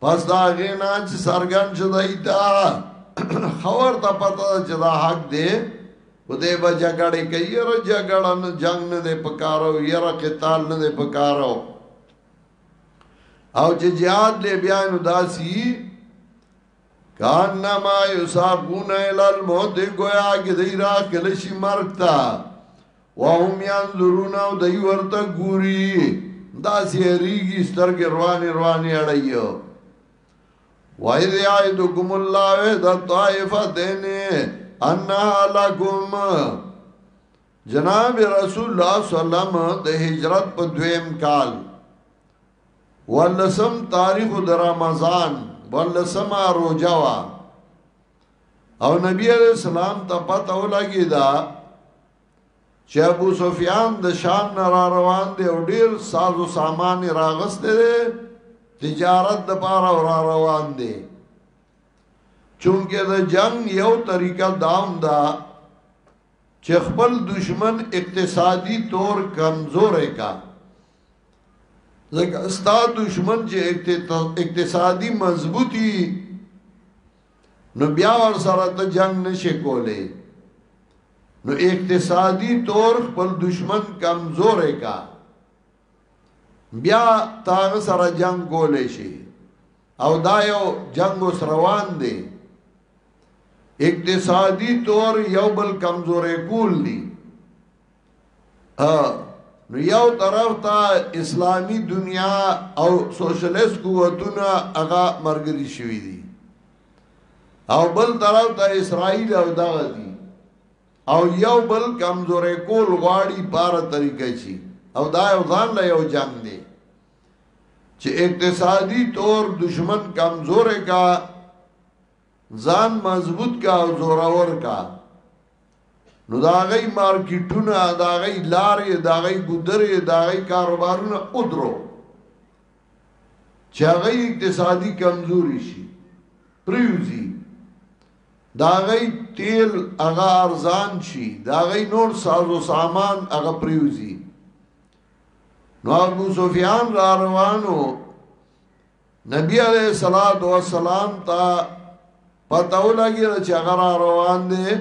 پس دا غینا چې سرګن شو دای دا خبر ته پته چې دا حق دی په دې به جګړه کوي او جګړه نه جنگ نه دی پکارو یره قتال نه دی پکارو او چې jihad له بیا نو داسي کان نما یساقون ال الموت گویا کې دی را کله شي مرتا وهم ينظرون او دوی ورته ګوري داسې ریږي سترګې روانې روانې اړي وَإِذْ يَعِدُكُمُ اللَّهُ إِحْدَى الطَّائِفَتَيْنِ أَنَّهَا لَكُمْ جناب رسول الله صلی الله علیه وسلم د هجرت په دویم کال ولسم تاریخ د رمضان ولسمه روزه وا او نبی علیہ السلام ته پته ولګی دا چې ابو سفیان د شام نه را روان دی او ډیر ساز او سامان راغست دی تجارت د پاره را روان دی چونکه د جنگ یو طریقه دام دا چې خپل دشمن اقتصادي طور کمزور کا ځکه ستا دشمن چې اقتصادي مضبوطی نو بیا ور سره ته جنگ نشې کولې نو اقتصادي تور خپل دشمن کمزورې کا بیا تاغ سره جنگ کولې شي او دا یو جنگ اوس روان دی اقتصادي تور یو بل کمزورې کول دي نو یو طرف ته اسلامی دنیا او سوشلیست قوتونه هغه مرګري شوی دي او بل طرف ته اسرائیل او دغه دي او یو بل کمزورې کول غواړي بار طریقې شي او دا یو ځان له یو جنگ دی چې اقتصادي طور دشمن کمزورې کا ځان مضبوط کا او زورور کا نو دا غي مارکیټونه دا غي لارې دا غي ګودرې دا غي کاروبارونه ادرو چې هغه اقتصادي کمزوري شي پریوزي دا غي تیل هغه ارزان شي دا غي نور سازو سامان هغه پریوزي نو ابو سفیان را روانو نبی علیہ الصلوۃ والسلام تا پته ولګی چې هغه را روان دی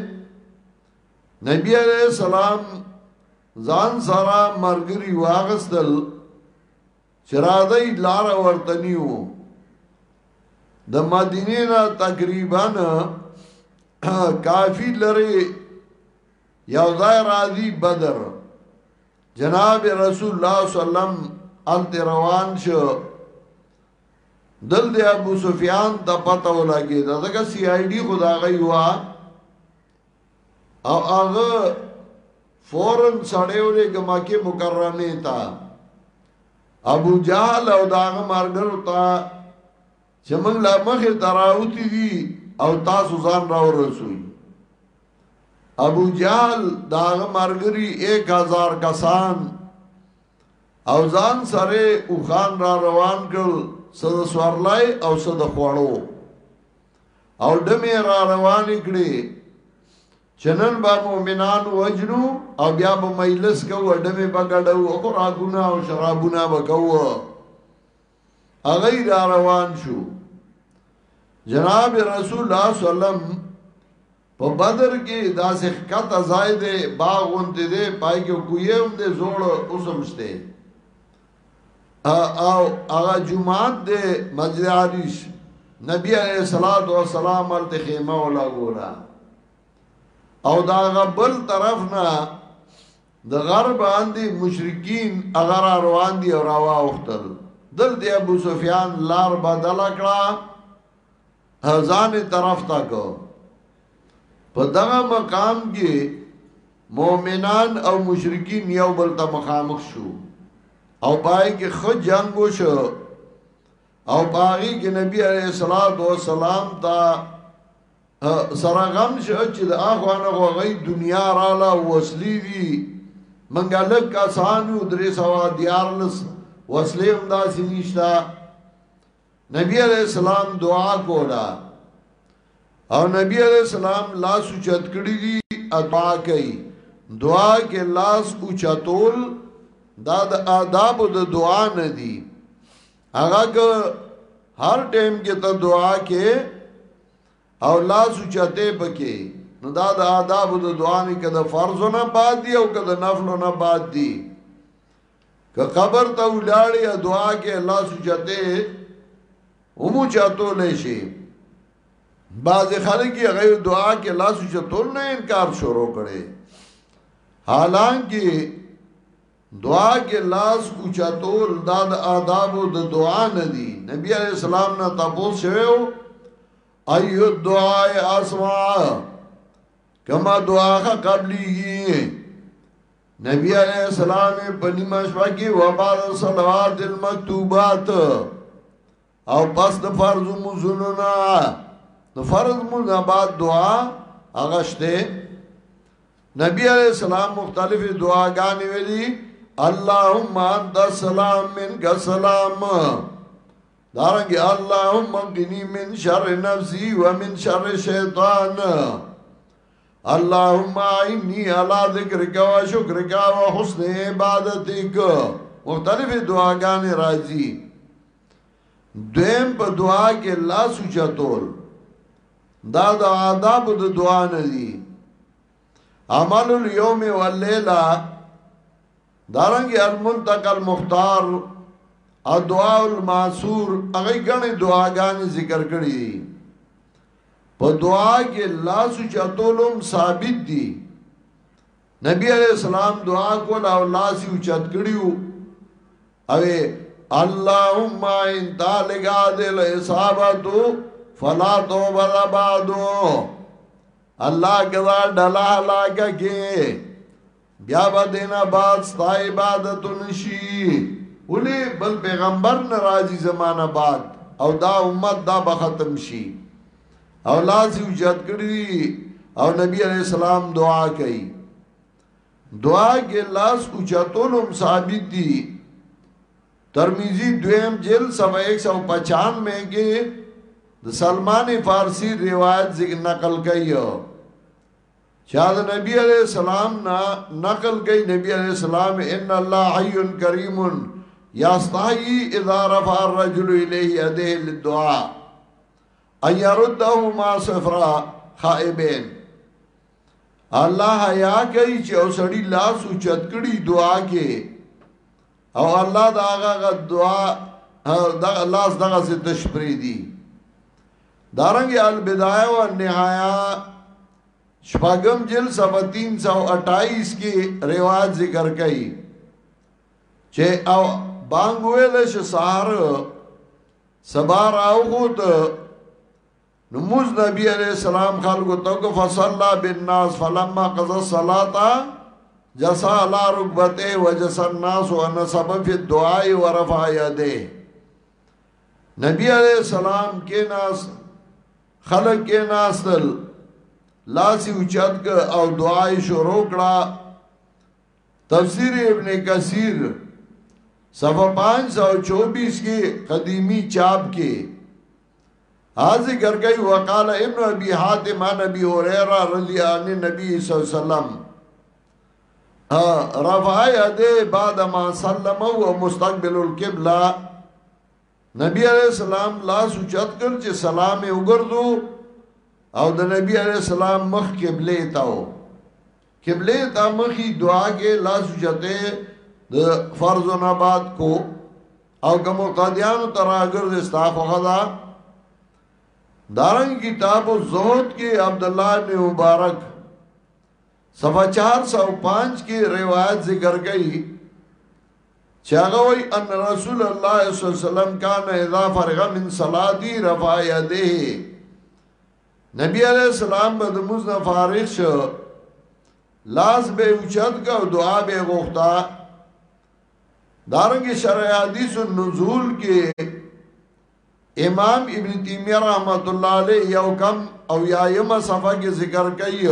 نبی علیہ السلام ځان سره مرګري واغستل چې را دی لار ورته نیو د مدینه نه تقریبا کافی لري یو ځای راځي بدر جناب رسول الله صلی الله علیه وسلم انت روان شو دل دی ابو سفیان د پته ولګي دا ځکه سی آی ډی خدا غي وا او هغه فورن سړیولې کما کې مکرمه تا ابو جهل او داغه مارګر تا چې موږ لا مخې تراوتی دي او تاسو ځان راو رسوي ابو جال داغه مرګري 1000 کسان او ځان سره او خان را روان کړ صد سوارلای او صد خوړو او دمه را روان کړي چنن با مومنان وجنو او بیا به مجلس کو دمه بغړو او راګونه او شرابونه وکاو هغه را روان شو جناب رسول الله صلی الله علیه وسلم په بدر کې داسې خطه ځای دی باغ غونډې دی پای کې کوی هم دی زوړ اوسم شته او هغه جمعات دی مسجد عریش نبی علیہ الصلوۃ والسلام ال خیمه ولا ګورا او دا غبل طرف نه د غرب باندې مشرکین هغه را روان دي او را واوختل دلته ابو سفیان لار بدل کړه هزانه طرف تا کو په دغه مقام کې مؤمنان او مشرکین یو بل ته مخامخ شو او پای کې خو جنگ وشو او پای کې نبی علیہ الصلوۃ والسلام ته سره غم شو چې د اخوانه غوغی دنیا رالا وسلی دی منګه لک کسانو درې سوا دیارلس وسلی هم داسې نشتا نبی علیہ السلام دعا کولا او نبی علیہ السلام لاس اوچت کړی دی دعا کوي دعا کې لاس اوچتول دا د آداب د دعا نه دی هغه که هر ټیم کې ته دعا کې او لاس چته پکې نو دا د آداب د دعا نه کده فرض نه بعد دی او کده نفل نه بعد دی که قبر ته ولاړی دعا کې الله سجته هم چاتو لشي بعض خلک یې غیر دعا کې الله سجته نه انکار شروع کړي حالانکه دعا کې لاس اوچتول دا د آدابو د دعا نه دي نبی علیہ السلام نه تاسو شوو ایو دعای اسمع کما دعا قبلیږي نبی علیہ السلام په نیمه شپه کې و بعد صلوات المکتوبات او پس د فرض مزونو نه د فرض مزونو بعد دعا هغه شته نبی علیہ السلام مختلف دعاګانې ویلي اللهم انت السلام منك السلام دارنګ اللهم غني من شر نفسي ومن شر شیطان اللهم اعني على ذكرك وشكرك وحسن عبادتك مختلف دعاګانې راځي دویم په دعا کې لاس چتول دا د آداب د دعا نه دي عمل اليوم والليله دارنګ المنتقل مختار او دعا الماسور هغه غني دعاګانې ذکر کړې دي په دعا کې لاس چتولم ثابت دي نبی علیہ السلام دعا کول او لاس یو چت کړیو اوی اللهم ان تالګ عادل اصابتو فلا توبه دا بعدو الله کدا ډلا لاګه کې بیا به دینا بعد ستا عبادت نشي ولی بل پیغمبر ناراضي زمانہ بعد او دا امت دا به ختم شي او لازم جد کړی او نبی علیہ السلام دعا کوي دعا کې لاس اوچتول هم ثابت دي ترمذی دویم جلد صفحه 195 کې د سلمان فارسی روایت ذکر نقل کړي چا د نبی علیہ السلام نا نقل کړي نبی علیہ السلام ان الله حی کریم یاستحی اذا رفع الرجل الیه یده للدعاء ان يردهما صفرا خائبين الله حیا کوي چې او سړی لاس او چت کړي دعا کې او الله دا هغه دعا دا لاس دغه څه تشپری دي دارنګ البدايه او نهايه شپږم جل صفحه 328 کې رواج ذکر کړي چې او بانګ ویل شي سار سبا راوخوت نو موز نبی علیہ السلام خلقو تاکو فصلا بالناس فلما قضا صلاتا جسا لا رکبتے و جسا الناس و نصب فی الدعائی و رفع یدے نبی علیہ السلام کے ناس خلق کے ناس تل لاسی اچت که او دعای شروع کړه تفسیر ابن کثیر صفحه 524 کې قدیمی چاپ کې هاذي ګرګي وقاله ابن ابي حاتم عن ابي هريره رضي الله عنه النبي صلى الله عليه وسلم رفع يده بعد ما سلم وهو مستقبل القبلة نبی علیہ السلام لاس اوچت کړ چې سلام یې وګرځو او د نبی علیہ السلام مخ قبله ته و قبله ته مخې دعا کې لاس اوچته د فرض نه بعد کو او که مرتدیانو ته راګرځې ستا خوښه ده دارنګ کتاب الزهد کې عبدالله ابن مبارک صفحه 405 کې روایت ذکر کړي چې هغه وی ان رسول الله صلی الله علیه وسلم کان اذا فرغ من صلاتی رفع یده نبی علیہ السلام به د موز نه فارغ شو لاس به اوچت کا او دعا به غوښتا دارنګ شرع حدیث النزول کې امام ابن تیمیه رحمت الله علیه یو کم او یایم صفحه کې ذکر کوي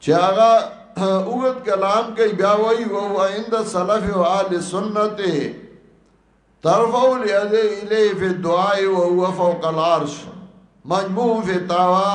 چې هغه اوږد کلام کوي بیا وایي او عند سلف او اهل سنت ترفع الیده الیه فی الدعاء وهو فوق العرش مجموع فتاوا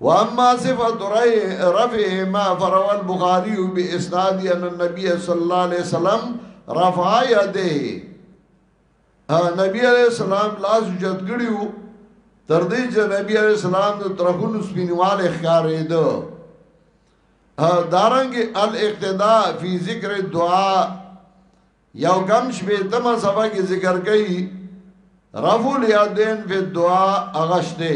واما صفت رفعهما فروى البخاري باسناد ان النبي صلى الله عليه وسلم رفع يده نبی علیہ السلام لاس جت کړیو تر دې چې نبی علیہ السلام د ترخونو سپینواله ښکارې ده دارنګ الاقتداء فی ذکر دعا یو کم شپیتم صفحه کې ذکر کړي رفع الیدین فی الدعاء اغشته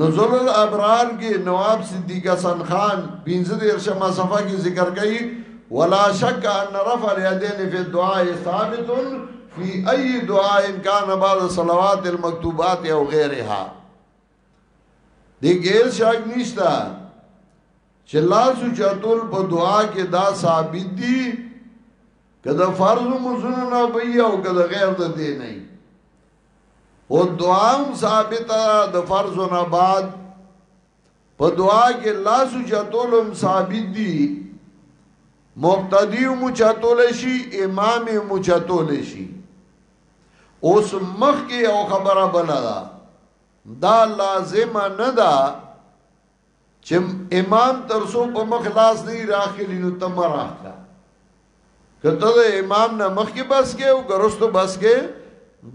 نزول الابرار کې نواب صدیق حسن خان 15 شمه صفحه کې ذکر کړي ولا شک ان رفع الیدین فی الدعاء ثابت فی ای دعاء ان کان بعد صلوات المکتوبات او غیرها دې ګیر شک نشته چې لاس اوچتول په دعا کې دا ثابت دي که د فرض مزونو نه وي او که د غیر د دې نه او دعا هم ثابته د فرض نه بعد په دعا کې لاس اوچتول هم ثابت دي مقتدی مو چتول شي امام مو چتول شي اوس مخ کې او خبره بلا دا لازم نه ده چې امام تر څو په مخ لاس نه راخلی نو ته مراخه کته د امام نه مخ کې بس کې او ګرستو بس کې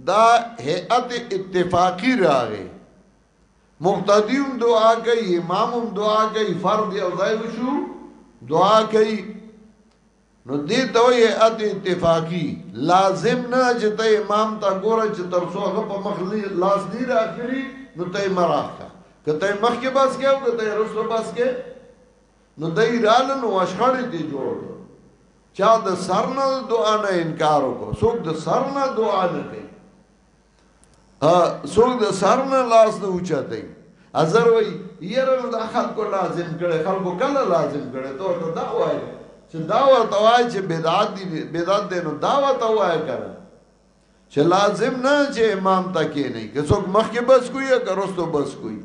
دا هيئت اتفاقی راغې مقتدیم دعا کوي امام دعا کوي فرض او ځای وشو دعا کوي نو دې ته وایي ات اتفاقی لازم نه چې ته امام ته ګوره چې تر څو هغه په مخ لاس نه راخلي نو ته یې مراخ کا که ته یې مخکې بس کې او که ته یې رسو بس کې نو دای رال نو اشخړې دې جوړ چا د سر نه دعا نه انکار وکړو څوک د سر نه دعا نه کوي څوک د سر نه لاس نه اوچتای ازر وای یره نو دا خلکو لازم کړي خلکو کله لازم کړي ته ورته دا وای چې دا ورته وای چې بدعت دي بدعت دي نو دا ورته وای کړه چې لازم نه چې امام تکې نه که څوک مخکې بس کوي یا کرستو بس کوي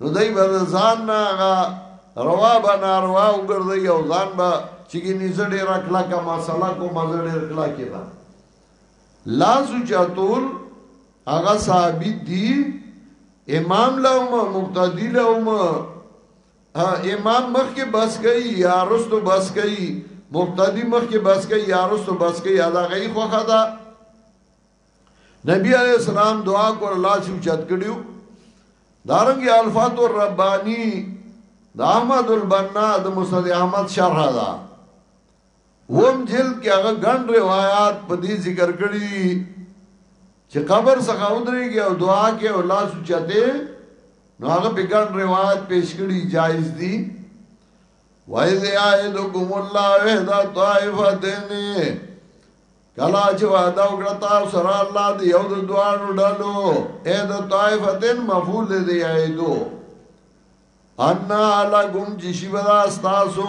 نو دای په ځان نه هغه روا به ناروا وګرځي او ځان به چې ګینې زړه راکلا کا مسله کو مزړه راکلا کې لاس اوچتول هغه ثابت دي امام لهم مقتدی لهم امام مخ کې بس گئی یا رستو بس گئی مقتدی مخ کې بس گئی یا رستو بس گئی ادا غي خوخه ده نبی علیہ السلام دعا کو الله چې چت کړیو دارنګي الفات الربانی د احمد البنا د مسند احمد شرح ده اووم جلد کې هغه ګڼ روایت په دې ذکر کړی چې قبر څخه ودرېږي او دعا کوي او لاس چته نو هغه په ګڼ روایت پیش کړی جایز دي وایذ یعدکم الله احدا طائفتین کلا چې وعده وکړه تاسو سره الله دې یو د دوانو ډلو احدا طائفتین مفعول دې یعدو ان لکم چې شي به دا ستاسو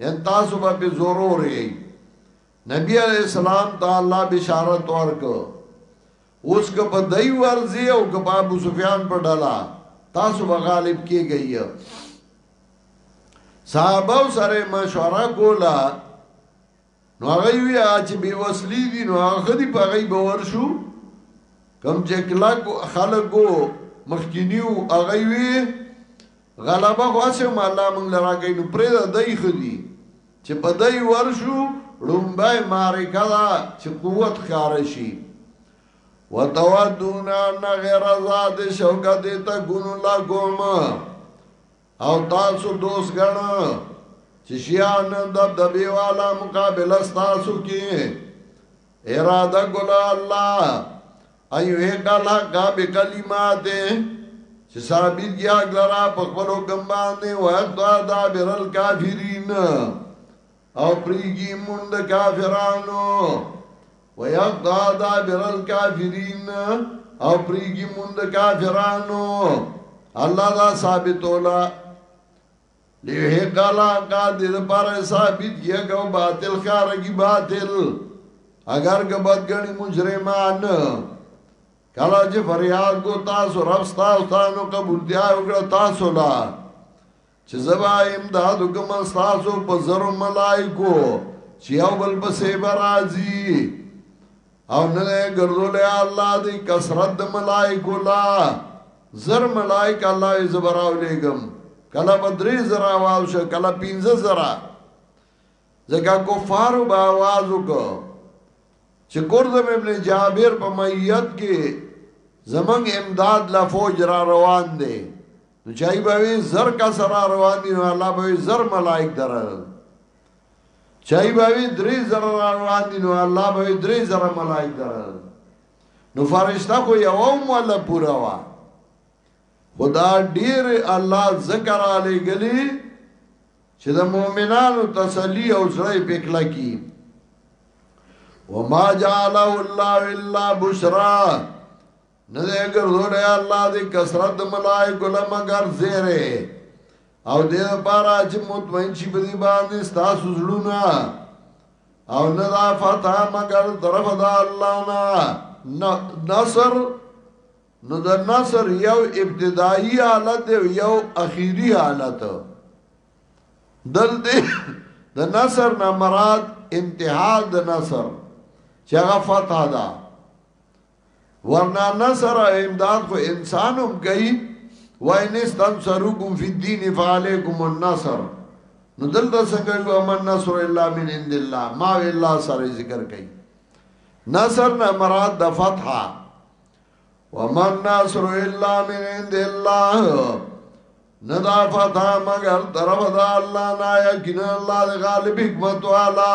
ان تاسو به په زور ورغی نبی علیہ السلام ته الله بشارت ورکړ اوس که په دای ورځي او که په ابو سفیان په ډلا تاسو به غالب کیږئ صحابه سره مشوره کوله نو هغه وی چې بي وسلی دي نو هغه دي په غي باور شو کم چې کلاک خلکو مخکینیو هغه وی غلبه واسه ما الله مونږ لراګې نو پرې دا دای خدي چې په دای ورشو لومبای مارکا دا چې قوت خار شي وتوادونا نغیر ذات شوکت تکونو لکوم او تاسو دوست ګڼه چې شیان د دبی والا مقابله تاسو کې اراده ګل الله ایو هکل حق به کلمات چې ثابت یا ګرا په خپل حکم باندې وه دا دا برل کافرین او پریږي مونږ د کافرانو ويقطع دابر الكافرين او پریږي مونږ د کافرانو الله دا ثابتولا لیه قالا کا دې پر ثابت یې کو باطل کارګي باطل اگر ګبد غني مجرمان کله چې فریاد کو تاسو رب تاسو ته قبول دی او تاسو لا چې زه به امداد وکړم ستاسو په زرو ملایکو چې یو بل پسې به راځي او نه دی ګرځولی الله دی کثرت د ملایکو لا زر ملایک الله یې زه به راولېږم کله به درې زره اواز شه کله پنځه زره ځکه کفارو به اواز وکړو چې کورزم ابن جابر په میت کې زمنګ امداد لا فوج را روان دی نو چای به وي زر کا سره روان دي نو الله به وي زر ملائک درل چای به وي درې زر روان دي نو الله به وي درې زر ملائک درل نو فرشتہ خو یو هم ولا پورا وا خدا ډیر الله ذکر علی گلی چې د مؤمنانو تسلی او زړه پکلا کی وما جعله الله الا بشرا نه دی ګرځولی الله دی کثرت د ملائکو له مګر زیری او دې لپاره چې مطمئن شي په دې باندې ستاسو زړونه او نه دا فتح مګر طرف د الله نه نصر نو د نصر یو ابتدایي حالت دی یو اخیری حالت دل دې د نصر نه مراد انتها د نصر چې هغه فتح ده ورنا نصر امداد خو انسان هم کوي وای نستان سروکم فی الدین فعلیکم النصر نو دلته څنګه یو امن نصر الا من عند الله ما الا سره ذکر کوي نصر نه مراد د فتح ومن نصر الا من عند الله ندا فتح مگر طرف دا اللہ نا یقین اللہ دی غالب حکمت والا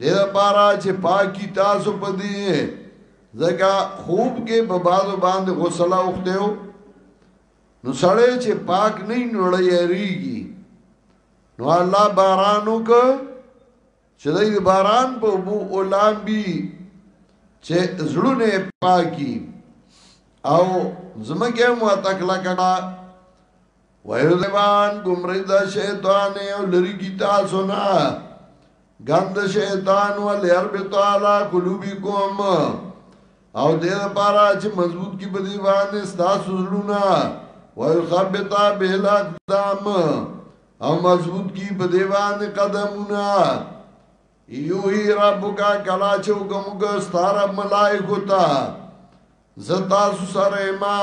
دې لپاره چې پاکي تاسو په دې ځکه خوب کې په بازو باندې غسل اوخته یو نو سړی چې پاک نه نړۍ اړیږي نو الله باران وک چې دې باران په بو اولام بي چې زړونه پاکي او زمګه مو تکلا کړه ويذبان کوم رضا شیطان او لری کی تاسو نه غند شیطان ول ارب تعالی قلوبکم او دې لپاره چې مضبوط کی په دی باندې تاسو زړونه ويخبطا بهل اقدام او مضبوط کی په دی باندې قدمونه یوهی ربکا کلا چې حکم کو ستاره ملائکه تا زتا سره ما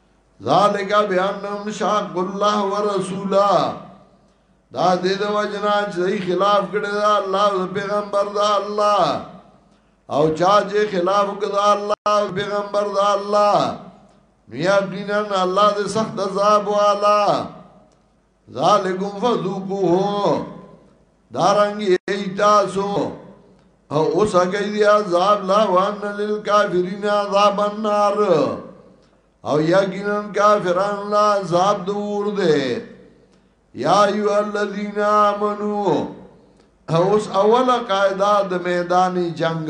ذالک بیانهم شاق الله ورسولا دا دې د وجنا چې خلاف کړی دا الله او پیغمبر دا الله او چا چې خلاف کړی دا الله او پیغمبر دا الله نو یقینا الله دې سخت عذاب والا ذالکم فذوقوه دارنګي ایتاسو او اوس هغه دی عذاب لا وان للکافرین عذاب النار او یقینا کافران لا عذاب دور دی یا ایو الذین آمنو اوس اوله قاعده د میدان جنگ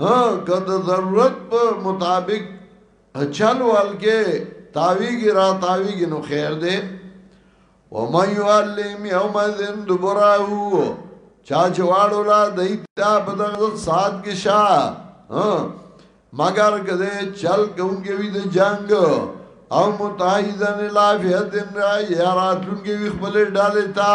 ها که د ضرورت په مطابق چل وال کې تاویږي را تاویږي نو خیر دی و من یعلم یوم ذن دبراه چا چې واړو لا دای تا په دغه سات کې شا مگر کده چل کوونکی وي د جنگ او متایزن لافیت را یاراتونکی وي خپل ډاله تا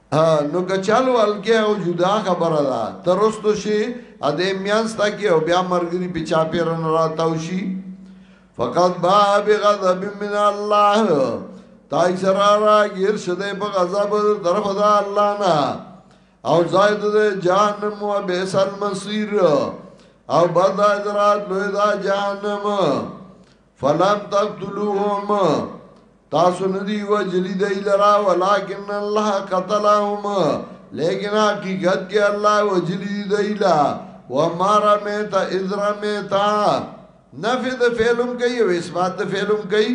نو که چالو الګه او جدا خبره ده ترستو شي ا دې میانستا کې او بیا مرګري په چا پیرن راتاو شي فقط با بغضب من الله تای سره را غیر شده په غضب طرف ده الله نه او زائد ده جهنم و بیس المصیر او بد حضرات لوی ده جهنم فلم تقتلوهم تاسو ندی وجلی دی لرا ولیکن الله قتلهم لیکن حقیقت کې الله وجلی دی لا وما رمیت اذ رمیت نفی د فعلم کوي او اثبات د فعلم کوي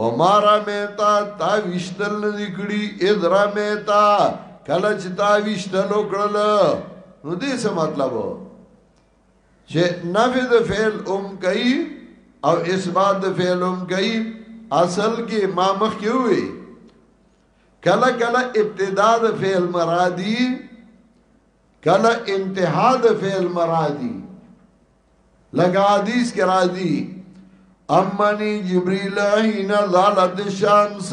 وما رمیت تا وشتل ندی کړي اذ رمیت کله چې تا وشتل وکړل نو دې څه مطلب چې نفي د فعل ام کوي او اثبات د فعل ام کوي اصل کې ما مخ کې وي کله کله ابتدا د فعل مرادي کله انتها د فعل مرادي لکه حدیث کې راځي امنی جبريل حين زالت الشمس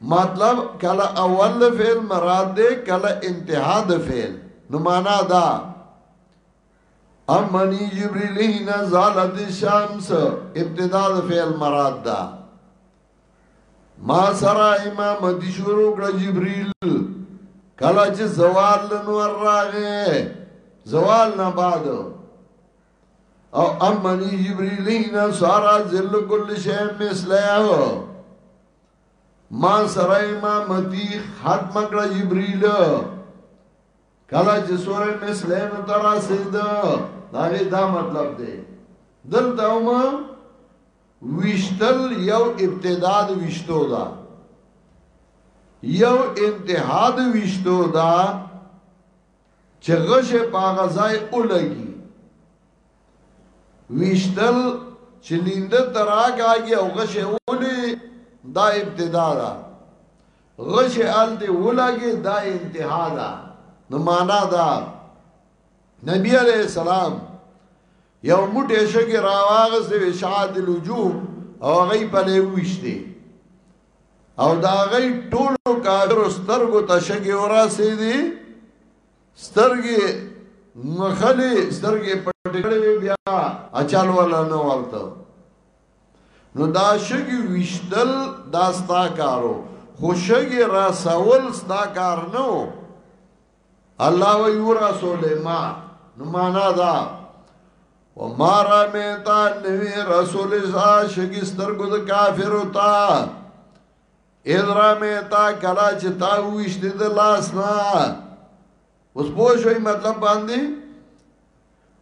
مطلب کله اول د فعل مراد ده کله انتها د فعل نو معنا دا امنی جبريل هنا زالت الشمس ابتدا د فعل مراد ده ما سره امام دي شروع کړ جبريل کله چې زوال نور راغې زوال نه بعد او امنی جبریلین سارا ذل کل شی مثله ما سره ما متی حد مکړه جبرئیل کله چې سورې مثله نو ترا سید دا دا مطلب دی دلته ما وشتل یو ابتدا د وشتو دا یو انتها د وشتو دا چې غشه په هغه ځای ولګي ویشتل چې لینده ته راکاږي او غشه ولي دا ابتدا ده غشه ال دې ولګي دا انتها ده نو معنا دا نبی علیہ السلام یو موټه شګه راواغسته وشاد الوجوه او غي په لويشته او دا غي ټولو کارو سترګو ته شګي وراسي دي سترګي مخلي سترګي پټړې بیا اچال ولا نه ورته نو دا شګي وشتل دا ستا کارو خو شګي راسول ستا کار نه الله وی ورسول ما نو معنا دا و ما رمیتا نوی رسول سا شکستر گو دا کافر تا اید رمیتا کلا چه تا ویشتی دا لاسنا اس پوشوی مطلب باندی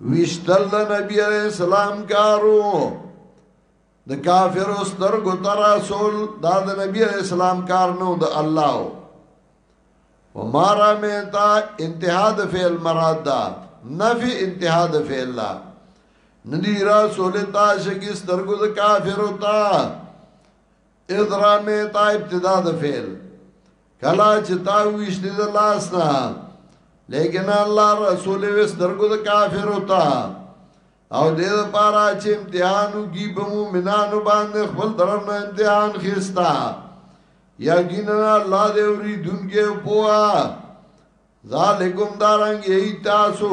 ویشتل دا نبی علیہ السلام کارو د کافرو سترګو ته رسول دا د نبی علیہ السلام کار نو د الله او وما رمیتا انتها د فعل مراد دا نفی انتها د فعل لا ندی رسول تا شکی سترګو د کافرو ته اذ رمیتا ابتدا د فعل کلا چې تا ویشتې د لاس نه لیکن الله رسول وس درګو د کافر ہوتا او دې لپاره چې امتحان وکي په مؤمنانو باندې خپل طرف نه امتحان خستا یقینا الله دې اوري دونکو پوا ذالکم دارنګ یی تاسو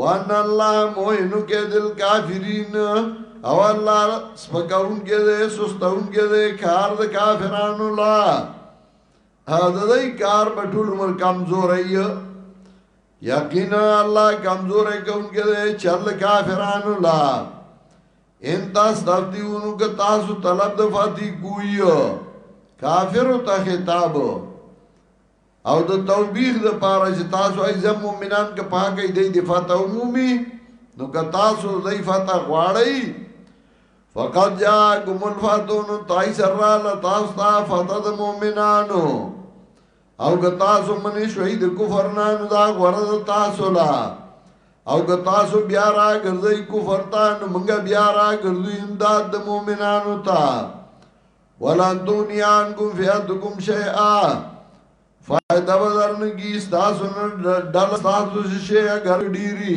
وان الله موهن کې دل کافرین او الله سپکاون کې دې سستون کې دې کار د کافرانو لا هغه دې کار په ټول عمر کمزوري یقینا الله کمزورې کوونکی دی چل کافرانو لا ان تاسو دفتیونو که تاسو طلب د فاتی کوی کافر ته خطاب او د توبیخ د پاره چې تاسو ای زم مؤمنان که پاګې دی د فاته عمومي نو که تاسو دی فاته غواړی فقط جا گمل فاتونو تای سر را لتاستا فاته د مؤمنانو او که تاسو منی شوی د کفر نه نو دا غوړه د تاسو لا او که تاسو بیا را ګرځي کفر ته نو موږ بیا را ګرځو امداد د مؤمنانو ته ولن دنیا انکم فیاتکم شیئا فائدہ بدرنگی ستاسو نه ډل ستاسو شیئا ګر ډیری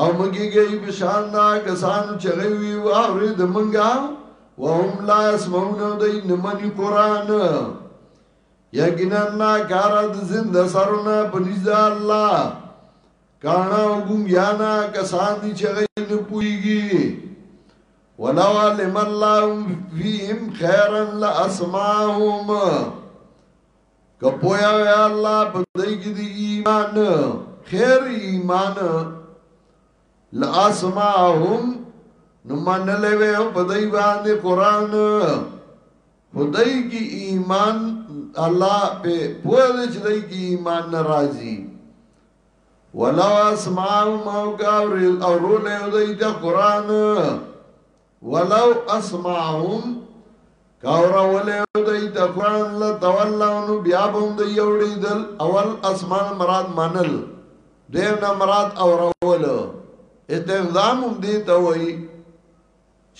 او مه کېږئ په شان د هغه کسانو چې هغوی وي واورېد مونږه وهم لا یسمعون او دوی نه مني قرآن یقینا ناکاره د زنده سرونه په نزد الله کاڼه او ګونګیانه کسان دي چې هغوی نه پوهېږي ولو علم الله فیهم خیرا لاسمعهم که پویا وی الله په دای کې دی ایمان خیر ایمان لاسمعهم نو من لوي او په دای باندې قران خدای کې ایمان الله په پوهه دې چې دای کې ایمان ناراضي ولو اسمعهم او قاور او رول دای د قران ولو اسمعهم کاورا ولیو دی تا قرآن لتولاونو بیابون دی یوڑی دل اول اسمان مراد منل دیم نا مراد اوراولو اتغزام هم دی تا وی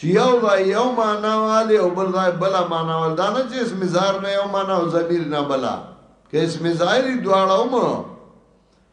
چی یو دا یو مانا والی او بل دا بلا مانا والی دانا چی اسم زار نا یو مانا او زمیر نا بلا که اسم زاری دوارا هم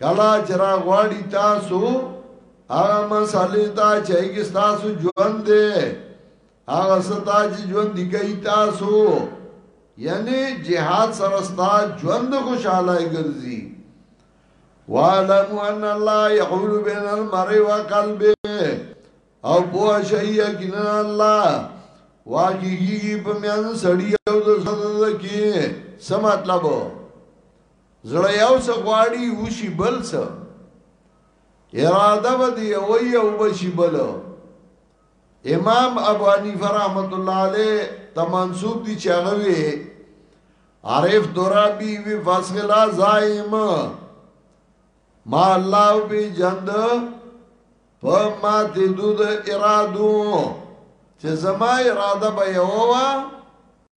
کلا چې را غواړي تاسو هغه مسالې ته چې هیګه تاسو ژوند دی هغه ستا چې ژوند دی کوي تاسو یعنی جهاد سره ستا ژوند خوشاله ګرځي وعلم ان الله يحول بين المرء وقلبه او بو شي یقینا الله واګي په میان سړی او د زړه کې سم مطلب زړه یو څه غواړي وشي بل څه اراده به دی وی او بشي بل امام ابو حنیفه رحمت الله علیه تمنسوب دي چاغوي عارف دورابی وی فاصله زائم ما الله به جند په ما دې دود ارادو چې زما اراده به یو وا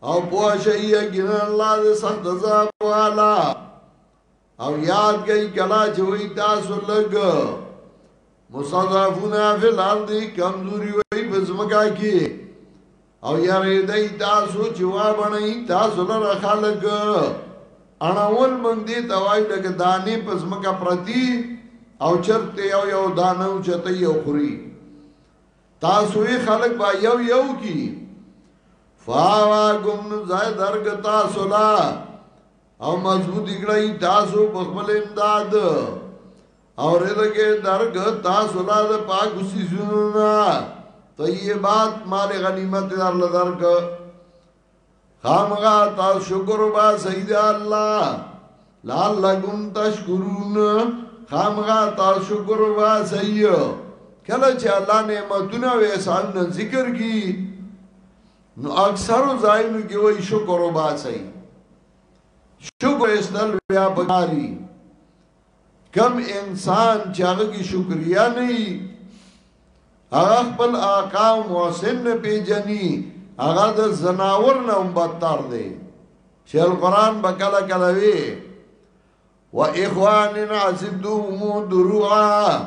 او پوه شئ یقینا الله دې سخت عذاب والا او یاد گئی کلا چې وای تاسو لګ مصدفون فی الارض کمزوری وای بزمکا کی او یاره دای تاسو چې وا بنئ تاسو لره خلق اړول مونږ دې توای لګ دانې بزمکا پرتی او چرته یو یو دانو چته یو خوري تاسو یې خلق با یو یو کی فاوا ګم نو ځای درګ تاسو لا او مضبوط کړی تاسو په خپل امداد او رزق درګ تاسو لا د پاک سيزونه طیبات مال غنیمت در لدرګ خامغا تا شکر با سید الله لعلکم تشکرون خامغا تا شکر با سید کله چې الله نعمتونه او احسانونه ذکر کی نو اکثر زاینو کې وای شکر با سید شکر استل بیا بکاری کم انسان چې هغه کې شکریا نه وي هغه خپل آقا او محسن نه پیژني هغه د زناور نه هم بدتر دی چې القرآن به کله کله وي و اخواننا عزبتهم دروعا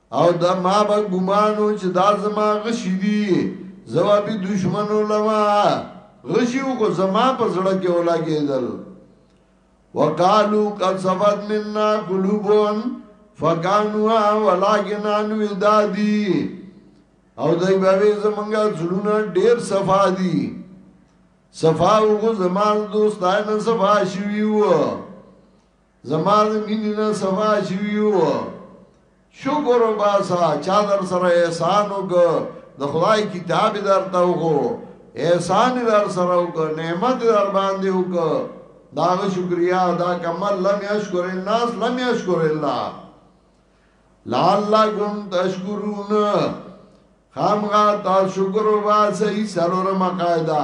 او دا ما به ګمانو چې دا زما غشي دي ځوابي دشمنو لما غشي کو زما په زړه کې ولاګېدل وقالو قد صفت منا قلوبون فکانوا ولاګنان ودادي او دای باوی زمونږه زړونه ډېر صفا دي صفا وګو زمان دوستان صفا شویو زما د مینې نه سما شوي وو شکر وباسه چا در سره احسان وکړ د خدای کتاب درته وکړو احسان در سره وکړ نعمت در باندې وکړ دا شکریا ادا کمل لم یشکر الناس لم یشکر الله لعلکم تشکرون خامغا تا شکر وباسه ای سرور مقاعده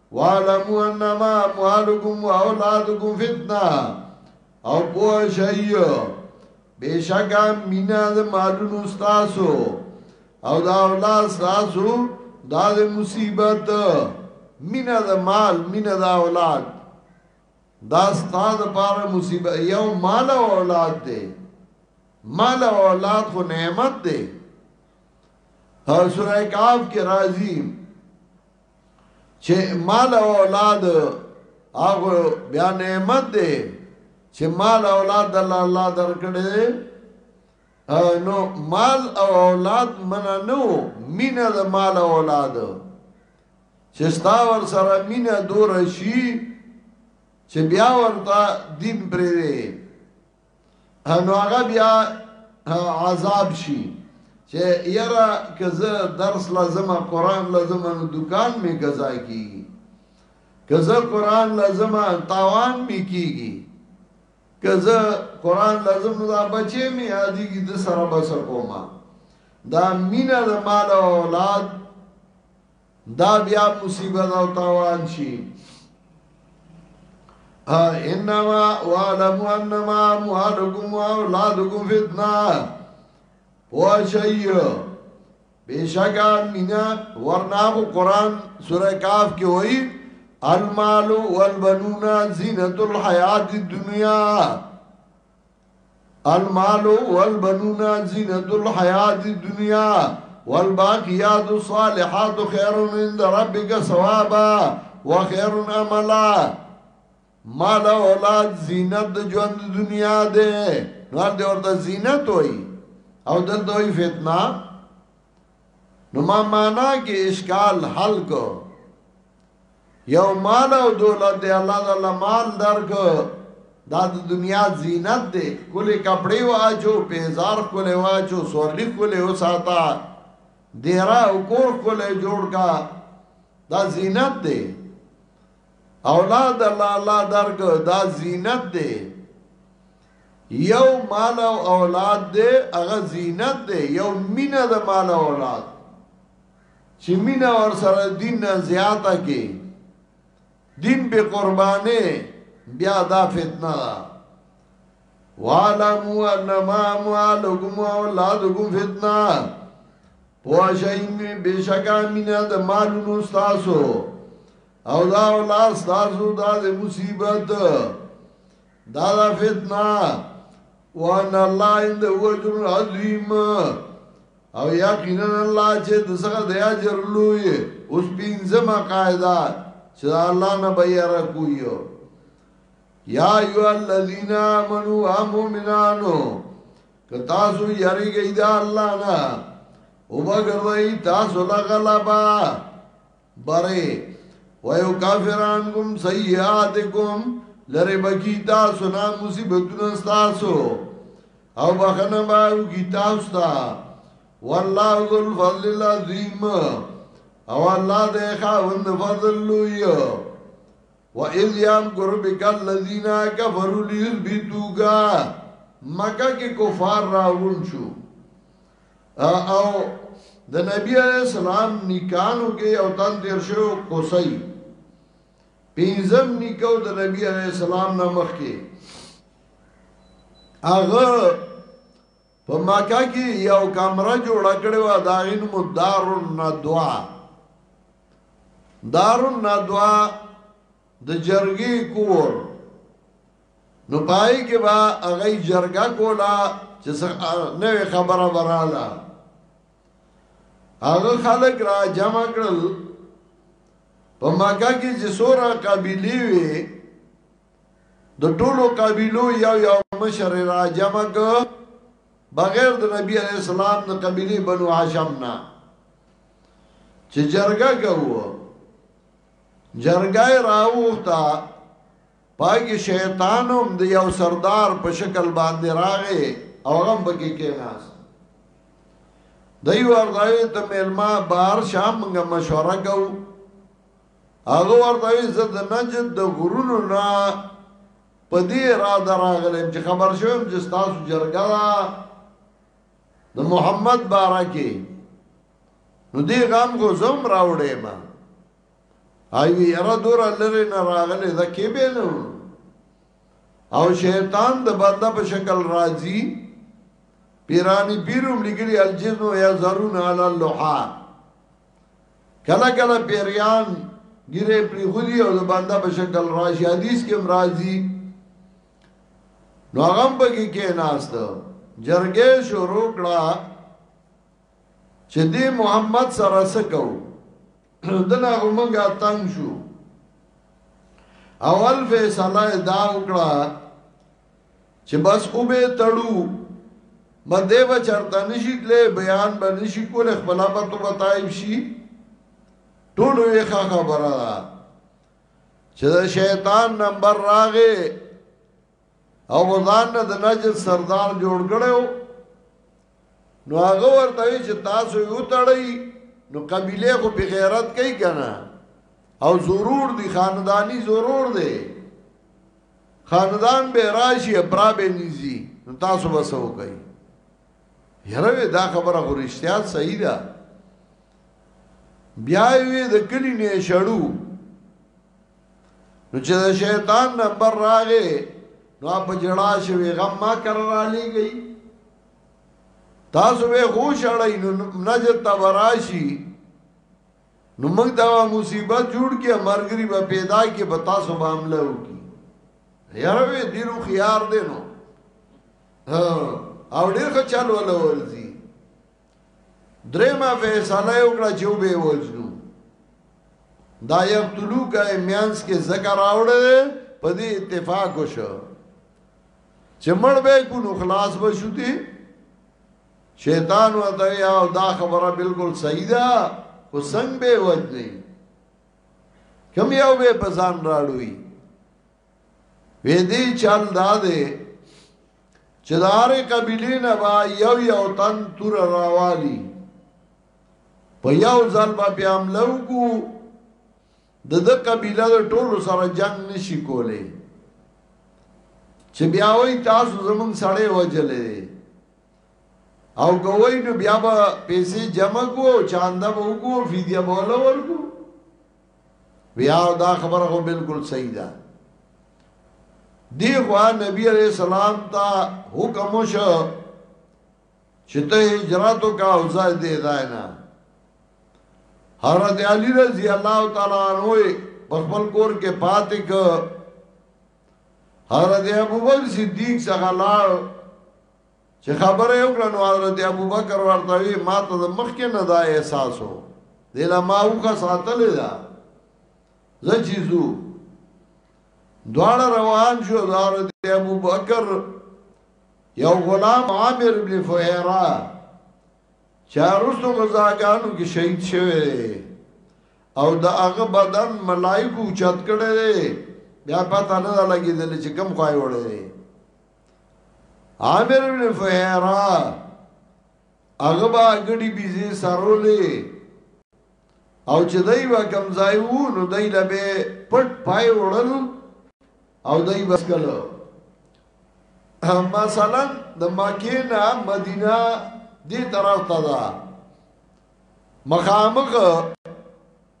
واعلموا انما اموالکم واولادکم فتنه او پوه شئ بشکا مینا د مالونو تاسو او دا اولاد تاسو دا د مصیبت مینا د مال مینا د اولاد دا ستاد پار مصیبت یو مال او اولاد دی مال او اولاد خو نعمت دی هر سورہ کاف کې راځي چې مال او اولاد هغه بیا نعمت دی چې مال او اولاد الله درکړي نو مال او اولاد منا نو مینا د مال او اولاد چې ستا ور سره مینا دور شي چې بیا ورته دین پرې نو هغه بیا عذاب شي چې یاره که زه درس لازم قرآن لازم نو دکان می قضا کیږي که زه قرآن لازم تاوان می کیږي که زه قرآن لازم نو دا بچې می یادېږي د سره بس کومه دا مینه د مال او اولاد دا بیا مصیبت او تاوان شي انما وعلم انما اموالكم واولادكم فتنه پوشی بیشکا مینا ورنا کو قران سورہ کاف کې وای المال والبنون زینت الحیات الدنیا المال والبنون زینت الحیات الدنیا والباقیات الصالحات خیر عند ربک ثوابا وخیر عملا مال اولاد زینت د ژوند دنیا ده نو د ورته زینت وای او دلته وای فتنه نو ما معنا کې اشکال حل کو یو مال او دولت دی الله تعالی مال درک دا د دنیا زینت دی کله کپڑے واچو پیزار کله واچو سورلی کله وساتا دیرا او کور کله جوړ کا دا زینت دی اولاد الله الله درک دا زینت دی یو مال او اولاد دی هغه زینت دی یو مینه د مال او اولاد چې مینه ور سره دین نه زیاته کې دین به قربانې بیا دا فتنه ده وعلمو انما اموالکم و اولادکم فتنه پوشای می بشکا مینا د مالونو ستاسو او دا اولاد ستاسو دا د مصیبت دا دا فتنه وان الله اند هو اجر عظیم او یقینا الله چې د څنګه د اجر لوی اوس پینځمه قاعده چې الله نه به یې راکویو یا ایو الذین آمنو امومنانو که تاسو یری گئی دا الله نه او بگردئی تاسو لغلبا بره ویو کافران کم سیعات کم لره بکی تاسو نا مصیبتون استاسو او بخنه باو کی تاسو تا والله ذو الفضل العظیم او الله دې خاوند فضل لوی و اذ یام قربک الذین کفروا لیثبتوک مکه کې کفار راغون شو او د نبی علیہ السلام نکانو کې او تن تیر شو کوسای پینځم نکاو د نبی علیہ السلام نه مخ کې هغه په مکه کې یو کمره جوړ کړو دا غین مدار الندوا دار الندوا د جرګي کور نو پای کې با هغه جرګه کولا چې نوې خبره براله هغه خلک را جمع کړل په مکه کې چې سورا قبيله وي د ټولو قبيلو یو یو مشر را جمع ک بغیر د نبی علی السلام د قبيله بنو هاشم نه چې جرګه کوو جرګه راوخته پای کې شیطان هم د یو سردار په شکل باندې راغی او غم پکې کېناس دوی ورته ته مېلما بار شام موږ مشوره کوو هغه ورته زه د نجد د غرونو نه په دې را دراغلم چې خبر شوم چې تاسو جرګه د محمد بارکه نو دې غم کو زم راوړې ما ای وی یرا دورا لری نه راغلی دا کی به نه او شیطان د بنده په شکل راځي پیرانی پیروم لګلی الجنو یا زرون علی اللوحا کله کله پیریان ګیره پری خودی او د بنده په شکل راشي حدیث کې مرাজি نو هغه په کې کې ناست جرګه شروع کړه چې دی محمد سره سکو دنا خو منګه تنگ شو اول فیصله دا وکړه چې بس او به تړو باندې و چرته نشي تلې بیان به نشي کول خپل به تو بتایم شي ټول یې ښه خبره چې شیطان نمبر راغې او ځان د نجد سردار جوړ کړو نو هغه ورته چې تاسو یو تړی نو قبیله خو به غیرت کوي کنه او ضرور دی خاندانی ضرور دی خاندان به راشي برا به نيزي نو تاسو به سو کوي یره دا خبره خو رښتیا صحیح ده بیا وی د کلی نه شړو نو چې د شیطان نمبر راغې نو په جړا شوی غم ما کر را لېږي تاسو به خوش اړای نو نجد تبراشی نو موږ دا مصیبت جوړ کې مرګري به پیدا کې به تاسو به حمله وکي یاره وی دیرو خيار دی نو او ډېر ښه چل ولا ورزي درېما فیصله یو کړه چې وبې وجنو دا یقتلو کا میانس کې ذکر راوړل په دې اتفاق وشو چې مړ به کو نو خلاص بشو دي شیطان وته یا دا خبره بالکل صحیح ده خو څنګه به وځي کم یو به پزان راړوي وې دې چل دا دې چې د هرې قبیلې نه با یو یو تن تور راوالي په یو ځل به بیا حمله وکړو د د قبیله د ټولو سره جنگ نشي کولی چې بیا وای تاسو زمون سړی وجلې او کوی نو بیا به پیسې جمع کو چاندا به وکړو فدیه بوله ورکو بیا دا خبره خو بالکل صحیح ده دی خوا نبی علیہ السلام تا حکم شو چې ته هجرت وکا او ځای دې ځای نه حضرت علی رضی الله تعالی عنہ په خپل کور کې پاتې ک حضرت ابوبکر صدیق څخه لاړ چې خبره یو کړه نو حضرت ابوبکر ورته وی ما ته د مخ کې نه دا احساس و دلا ما وکا ساتلې دا زچیزو دواړه روان شو حضرت ابوبکر یو غلام عامر ابن فهرا چارستو غزاګانو کې شهید شوی او دا هغه بدن ملائکو چت کړي بیا پته نه لګیدل چې کم خوای وړي عامر ابن فهرا هغه با ګډي بيزي سرولې او چې دای و کم ځای وو نو دای له به پټ پای وړل او دای بس کړه مثلا د مکه نه مدینه دې طرف ته ده مخامخ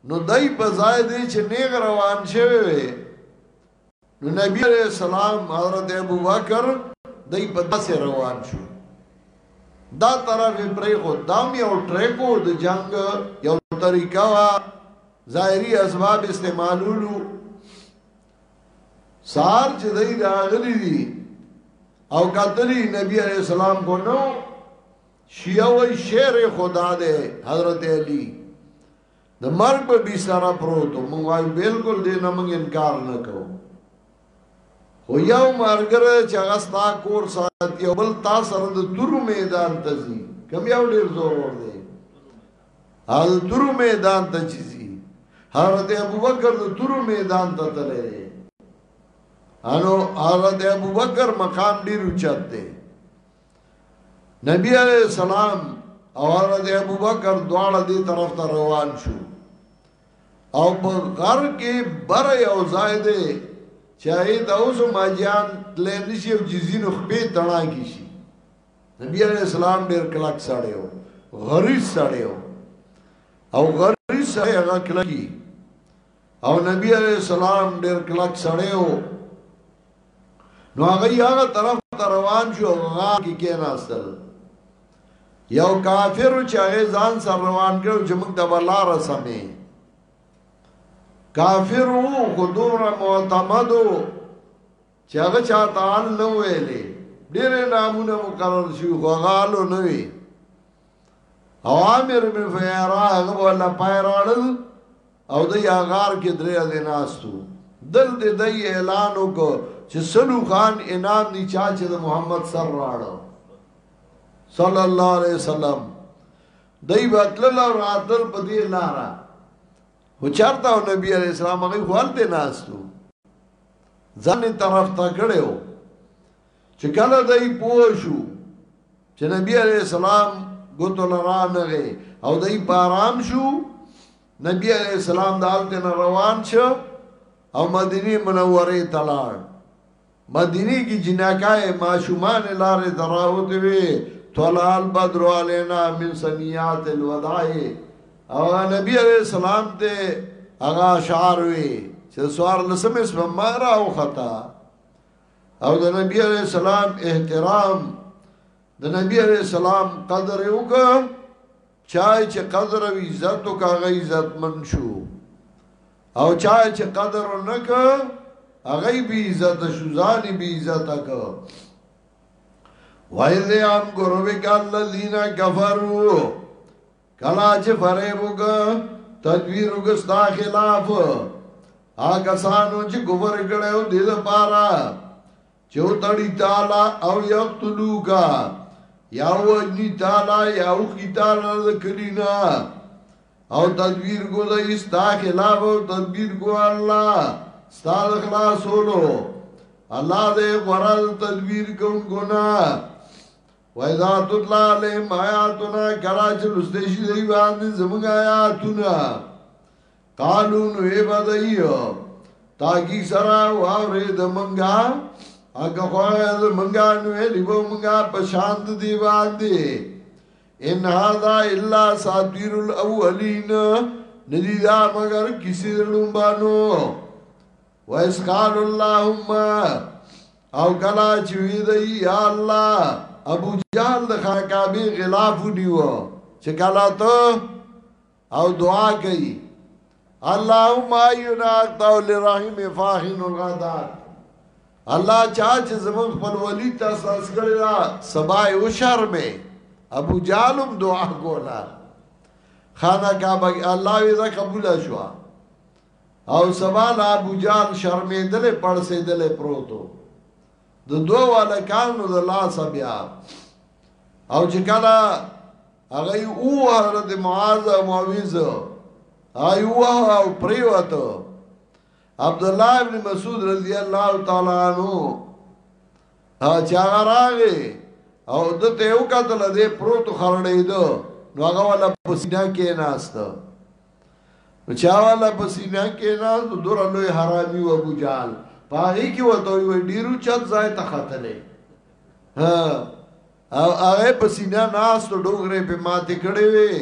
نو دای په ځای دې چې نیغ روان شوی نو نبی علیه السلام حضرت ابوبکر دی په داسې روان شو دا طرف پرې خو دام یو ټریکو د جنگ یو طریقه وا ظاهری اسباب استعمالولو سار چې دی راغلی دی او کتلی نبی علیہ السلام کو نو شیعوی شیر خدا دے حضرت علی د مرګ په بي سره پروت مونږ وایو بالکل دې نه مونږ انکار نه کوو خو یو مرګره چې هغه ستا کور ساتي او بل تا سره د تورو میدان ته ځي کوم یو ډیر زور ور دی هل تورو میدان ته چې ځي حضرت ابوبکر د تورو میدان ته تللی انو حضرت ابوبکر مقام ډیر اوچت دی نبی علیہ السلام او حضرت ابوبکر دواړه دې طرف ته روان شو او په غر کې بر یو ځای دی چې هغه د اوس ماجان تلې نشي او جزینو خپې تړاږي شي نبی علیہ السلام ډیر کلک سړی و غریب سړی و او غریب سړی هغه کلکی او نبی علیہ السلام ډیر کلک سړی وو نو هغه هغه طرف ته روان شو غار کې کېناستل یو کافر چې هغه ځان سره روان کړو چې موږ د بلار سمې کافر وو خو دومره معتمد وو چې هغه چاته ان نه ویلې ډېر نامونه مقرر شو خو غالو نه وی او عامر بن فیرا هغه ولا پای راړل او د یاغار کې درې ځې ناستو دل دې د اعلان وکړ چې سلو خان انعام دی چا چې د محمد سر راړو صلی الله علیه وسلم دای بتل او راتل په دې لارا و چرته نبی علیہ السلام هغه خپل دې ناستو ځنې طرف ته کړو چې کله دای پوه شو چې نبی علیہ السلام ګوتو لرا نغه او دای په آرام شو نبی علیہ السلام دالته نه روان شو او مدینه منوره ته لاړ مدینه کې جناکای ماشومان لارې دراوت وی طلال بدر علینا من سنیات الوداع او نبی علیہ السلام ته هغه اشعار وی چې سوار لسمه سم مارا او خطا او د نبی علیہ السلام احترام د نبی علیہ السلام قدر یو کا چای چې قدر او عزت او کاغه عزت من شو او چای چې قدر نه ک هغه به عزت شو ځان به عزت ک وایذ ام ګروی کال الذین کفروا کلا چې فریب وګ تدویر وګ ستا خلاف هغه سانو چې ګور کړو دې لپاره چې وتړی تعالی او یقتلو کا یا وجنی تعالی یا او کی تعالی د کلینا او تدبیر کو د استا خلاف او تدبیر کو الله ستاد خلاصولو الله دې قرآن تدبیر کوونکو نه وایذا تطلع علیهم آیاتنا کلا چې لسته شي دی باندې زموږ آیاتونه قالو نو یې بدایو تاګي سره واورې د منګا هغه خوړه د منګا نو یې لیبو منګا په شان دی باندې ان هاذا الا ساتیر الاولین ندی دا مگر کسی لومبانو وایس قال اللهم او کلا چې وی دی یا الله ابو جهل د خاکابه غلاف نیو چې کلا ته او دعا کوي اللهم اینا اقتو لرحم فاحن الغدات الله چا چې زمون خپل ولی تاسو اس کړی دا سبا او شرمه ابو جالم دعا کولا خانه کعبه الله یې قبول شو او سبا لا ابو جال شرمېدلې پړسېدلې پروت و د دوه والکانو د لاسه بیا او چې کله هغه او حضرت معاذ او معوذ ایوه او پریوته عبد الله ابن مسعود رضی الله تعالی عنہ چې هغه راغی او د ته یو کتل دې پروت خړړې دو نو هغه ولا پسینا کې ناست نو چا والا په سینا کې ناز نو دور لوی حرامي و ابو جال پاغي کې وته وي ډیرو چت ځای ته خاتلې ها او هغه په سینا ناز ته ډوګره په ماته کړې وي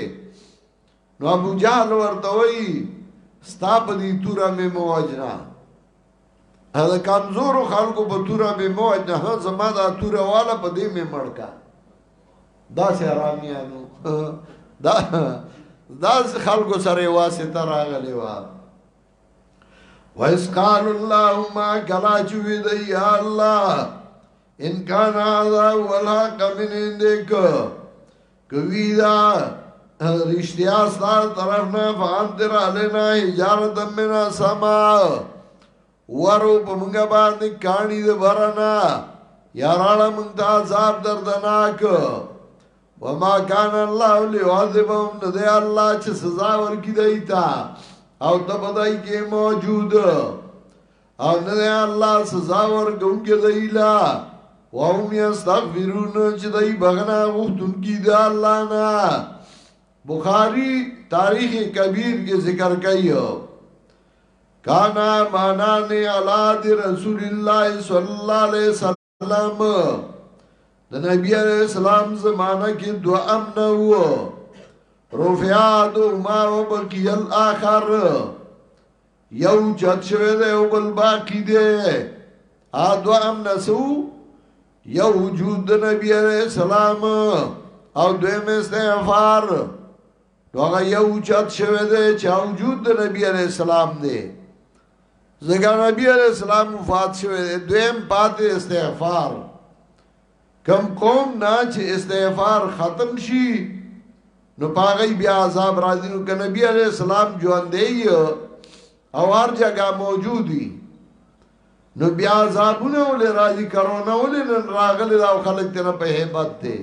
نو ابو جال ورته وي ستا په دې تورا مې مواجنا دا کمزورو خلکو په توره به مو نه زما دا توره والا په دې مې مړکا دا سه رامیانو دا دا خلکو سره واسطه راغلی و وَإِذْ قَالُوا اللَّهُمَّ كَلَا جُوِدَ يَا اللَّهُ ان کان هذا ولا قمن اندک کوي دا رشتیا ستار طرف نه فانتر علینا حجارت منا سما ورو په موږ باندې کانی د برنا یاراله موږ ته عذاب دردناک وما کان الله ليعذبهم نه دی الله چې سزا ورکړي دی تا او ته بدای کې موجود او نه دی الله سزا ورکوونکی د ایله وهم یستغفرون چې دای بغنا غوښتونکي د الله نه بخاری تاریخ کبیر کې ذکر کوي کانا مانانی علا دی رسول الله صلی الله علیه وسلم سلام د نبی علیہ السلام زمانہ کې دو امن وو رفعاد ما و بقی الاخر یو جد شوه ده او بل باقی ده ا دو امن سو یو وجود د نبی علیہ السلام او دویم استغفار دغه یو جد شوه ده چې وجود د نبی علیہ السلام ده ځکه نبی علیہ السلام مفاد شوه دویم پاتې استغفار کم قوم نه چې استغفار ختم شي نو پاغی بیا عذاب راځي نو که نبی علیہ السلام ژوند دی او هر جگہ موجودی نو بیا عذابونه ولې راځي کرونا ولې نن راغلي دا خلک ته په hebat دي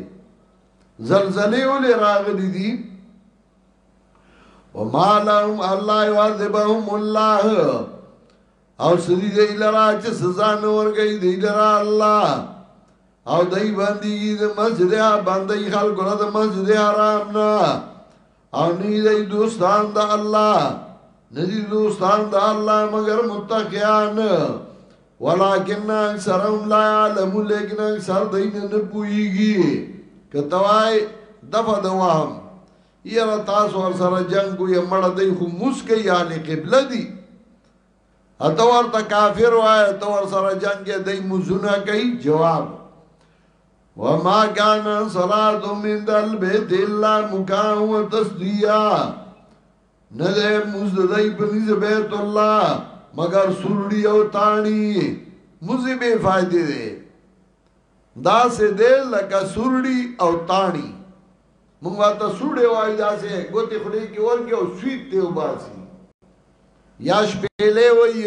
زلزلې ولې راغلي دي وما لهم الله يعذبهم الله او سدي دې لرا چې سزا نه ورګي دې لرا الله او دای باندې د مسجد ها باندې خلق را د مسجد حرام نه او نه دې دوستان د الله نه دې دوستان د الله مگر متقیان ولكن اکثرهم لا يعلمون لیکن اکثر دین نه پويږي کتوای دفع د وهم یره تاسو ور سره جنگ کو یې مړ دی خو مسکه یعنی قبله دی اته ورته کافر وای ته ور سره جنگ کې دای مزونه کوي جواب وما كان صلاه من البيت الا مكان وتصديا نه ده موز ده دای په نيز بیت الله مگر سرړی او تاړي موزي به فائدې ده دا سه ده لکه سرړی او تاړي موږ ته سوړې وای دا سه ګوتې خړې کې ورګي او سویت دی وباسي یا شپېلې وای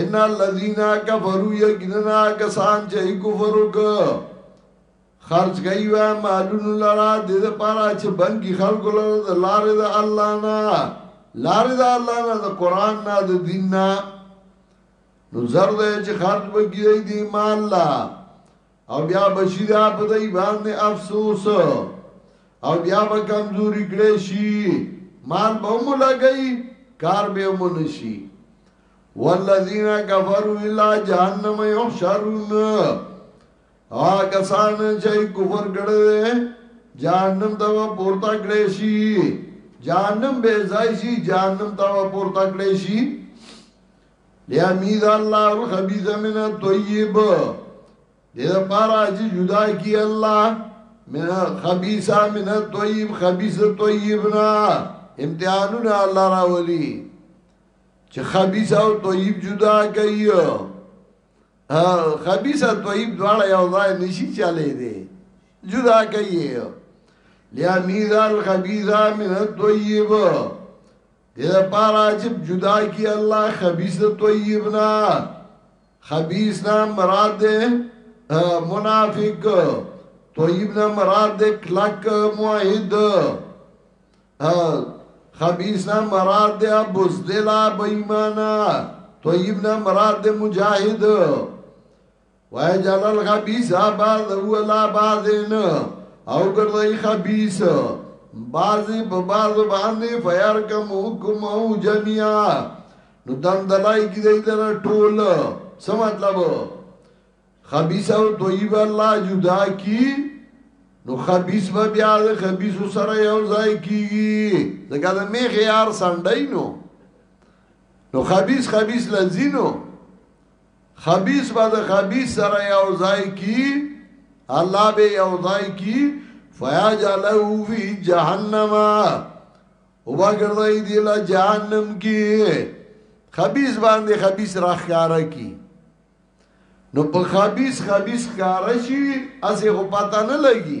ان الذين كفروا يقينا كسان چې کفر وک خرج گئی و مالون لرا د دې پارا چې بنګي خلکو لره د لارې د الله نه لارې د الله نه د قران نه د دین نه نو زر دې چې خرج وکړي دې مال لا او بیا به شي دا په دوی باندې افسوس او بیا به کمزوري کړی شي مال به مو لګي کار به مو نشي والذین کفروا الا جهنم یحشرون ها کسان چې کفر کړي جهنم ته پورته کړی شي جهنم به ځای شي جهنم ته پورته کړی شي لیا میز الله الخبیث من الطیب دې دا پارا چې جدا کی الله من خبيثا من الطيب خبيث طيبنا امتحانونه الله راولي چې خبيث او طيب جدا کوي خبيث او طيب دواړه یو ځای نشي چلے دي جدا کوي لیا میز الخبيثا من الطيب دې لپاره چې جدا کی الله خبيث طيب نه خبيث نه مراد دې منافق طيب نه مراد دې کلک موحد خبيث نه مراد دې ابو ذلا بېمانه طيب نه مراد دې مجاهد وای جعل الخبیث بعض هو لا بعضین او ګرځي خبیث بعضی په بعض باندې فیر کم حکم او جميعا نو دم دلای کی دی در ټول څه مطلب خبیث او طیب الله جدا کی نو خبیث به بیا د خبیث سره یو ځای کیږي ځکه د میخ یار سندای نو نو خبیث خبیث لذینو خبیث به د خبیث سره یو ځای کی الله به یو ځای کی فیاجلو فی جهنم او وګرځي دی لا جهنم کی خبیث باندې خبیث راخاره کی نو په خبیث خبیث کار شي اسه خو پتا نه لګي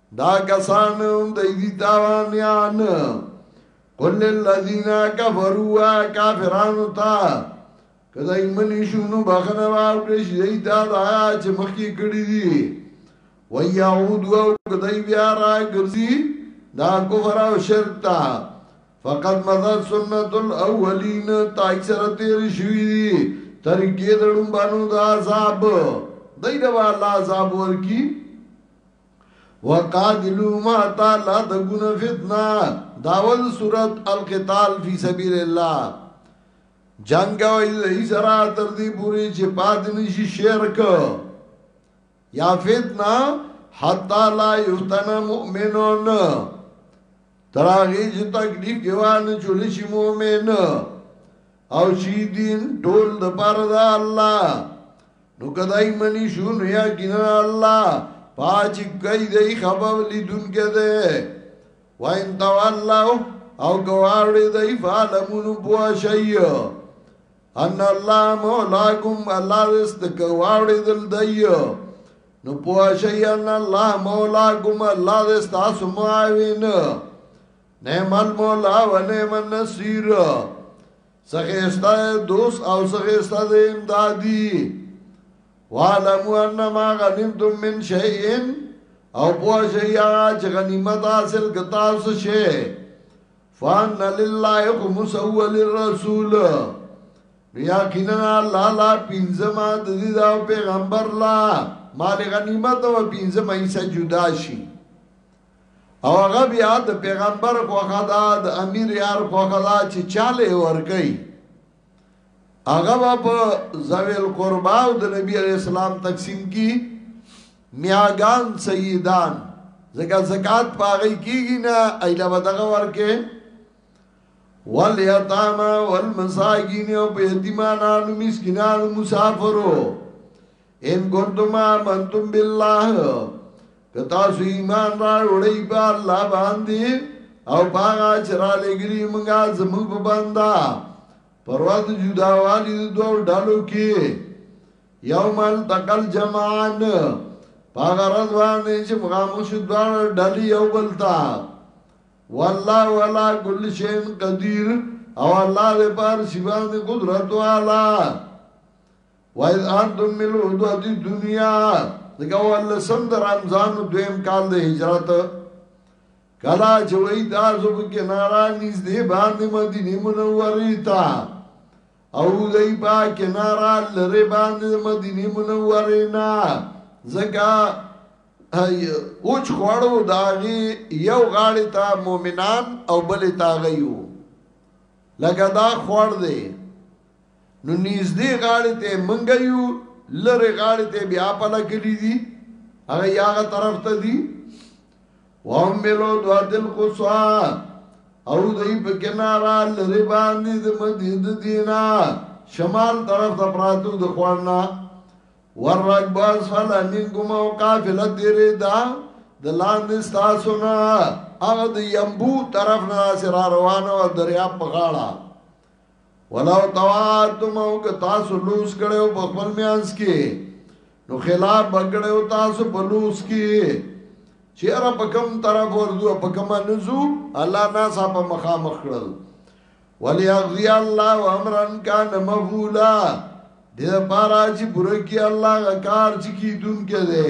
دا کسان هم دی دی تاوانیان قل للذین کفروا کافرانو تا کدا ایمنی شونو بخنه واو کړی شي دا دا چې مخکې کړی دي ويعود او کدی بیا را ګرځي دا کفر او شرک تا فقط مزد سنت الاولین تا اکثر تیر شوی دی طریقې دړم بانو دا عذاب دای دا الله عذاب ورکی وقاتلو ما تا لا تکون فتنه داول صورت القتال فی سبیل الله جنگ او ای سرا تر دې پوری چې پاد نشي شرک یا فتنه حتا لا یفتن مؤمنون تراغی چې تکلیف یوان چولی شي مؤمن او چی دین ټول د پاره د الله نو کدای منی شو نو یا ګینه الله پاچ گئی دی خبر لیدون کې ده وین تولو او گواړی دی فالمون بوا شی ان الله مولاکم الله رست گواړی دل دی نو بوا شی ان الله مولاکم الله رست تاسو معاون نعم المولا و نعم النصير سخیستا دوست او سخیستا د امدادی وعلمو انما غنیمتم من شیئن او پوه شیا چې غنیمت حاصل کتا اوس شي فان لله خمس اول الرسول یقینا الله لا پینځما د دې دا پیغمبر لا مال غنیمت او پینځما یې جدا شي او هغه بیا د پیغمبر خوخه دا د امیر یار خوخه دا چې چاله ورکي هغه په زویل قربا او د نبی علی السلام تقسیم کی میاګان سیدان زکه زکات پاغی کیږي نه ایله بدغه ورکه والیتاما والمساکین او په یتیمانانو مسکینانو مسافرو ان کنتم آمنتم بالله که تاسو ایمان را وړی په الله باندې او پاغا چرا لګلی منګه زموږ په بندا پرواز جداوالی د دوه ډلو کې یوم التقل جمعان پاغا رض باندې چې مخامخ شو دوه ډلې یو بلتا والله ولا کل شین قدیر او الله دې پر سی باندې قدرت والا وایز انتم ملو دو دی دنیا دغه ول سم د رمضان دویم کال د هجرت کلا چې وای دا زوب کې نارا نږدې باندې مدینه منورې تا او دای با کې نارا لره باندې مدینه منورې نه زکا اوچ خوړو داغي یو غاړې تا مؤمنان او بلې تا غيو لکه دا خوړ دی نو نږدې غاړې ته مونږ یو لره غاړې ته بیا په لګلې دي هغه یاغه طرف ته دي وهم ملو دوادل قصوا او دوی په کنارا لري باندې د مدید دینا شمال طرف ته پراتو د خوړنا ورک باز فلا منکم او قافله دیره دا د لاندې ستاسو نه هغه د یمبو طرف نه سره روانه و دریا په غاړه ولو تواتم او که تاسو لوس کړو په خپل میانس کې نو خلاف بګړو تاسو په لوس کې چیرې په کوم طرف ورځو په کوم نزو الله ناس په مخامخ کړل وليغذي الله امرا كان مفعولا دې پارا چې پوره کې الله کار چې کیدون کې ده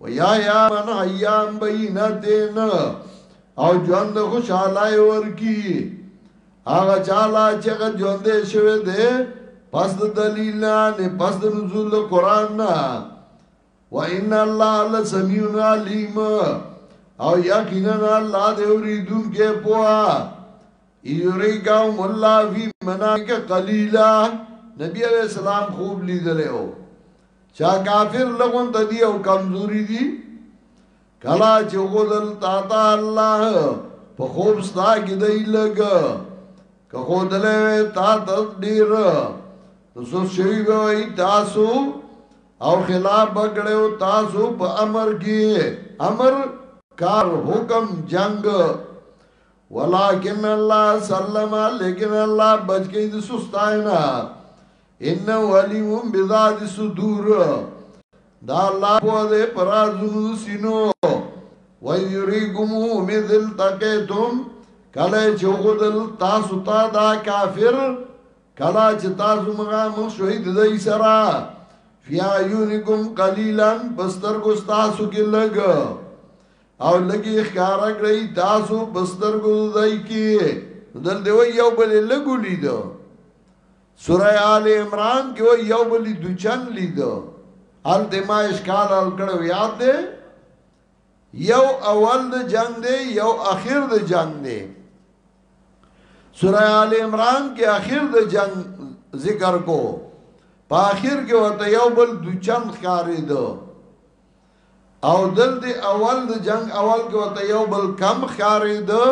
ویا یاران ایام بینتین او ژوند خوشحالای ورکی هغه چاله چې هغه ژوند شوی دی پس د دلیل نه نه پس د نزول قران نه و ان الله لسمیع علیم او یقینا الله دې اوریدون کې پوها یریګاو مولا فی مناک قلیلا نبی علیہ السلام خوب لیدلې او چا کافر لغون ته دی او کمزوري دي کلا چې غوذل تا تا الله په خوب ستا کې دی لګ که خودلې تا ته ډیر تاسو شوی وای تاسو او خلاف بګړو تاسو په امر کې امر کار حکم جنگ ولكن الله سلم لیکن الله بچ گئی د سستاینا انه علیم بذات صدور دا الله په دې پرازونو سينو وای یریګم مثل تکیتم کله چې وګدل تاسو ته دا کافر کله چې تاسو مغه مخ شهید دی سره فیا یونکم قلیلا بستر کو تاسو کې لګ او لګي ښکارا کړی تاسو بستر کو دای کې دل دی یو بل لګولې دو سوره آل عمران کې و یو بل دوچن لیدو ال دما اشکال ال کړو یاد دی یو اول د جنگ دی یو اخر د جنگ دی سوره آل عمران کې اخر د جنگ ذکر کو په اخر کې ورته یو بل دوچن ښکارې دو او دلته اول د جنگ اول کې وته یو بل کم خارې ده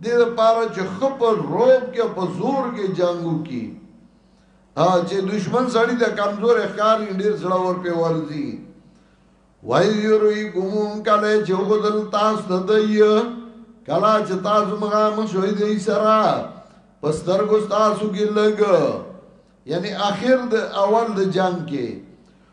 د دې لپاره چې خپل روب کې په زور کې جنگو کې ها چې دشمن سړی د کمزور ښکار ډیر زړه ور په ورځي وای یوري ګوم کله چې وګدل تاسو ته دی کله چې تاسو مغه مشوي دی سره پستر ګو تاسو کې لګ یعنی اخر د اول د جنگ کې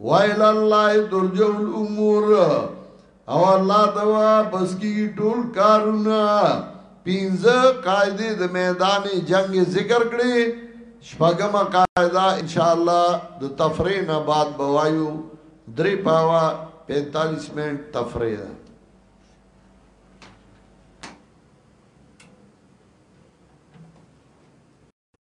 وایل الله ترجو الامور او الله دوا بس کی ټول کارونه پینځه قاعده د میدان جنگ ذکر کړي شپږم قاعده ان شاء الله د تفریح نه بعد بوایو درې پاوا 45 منټ تفریح ده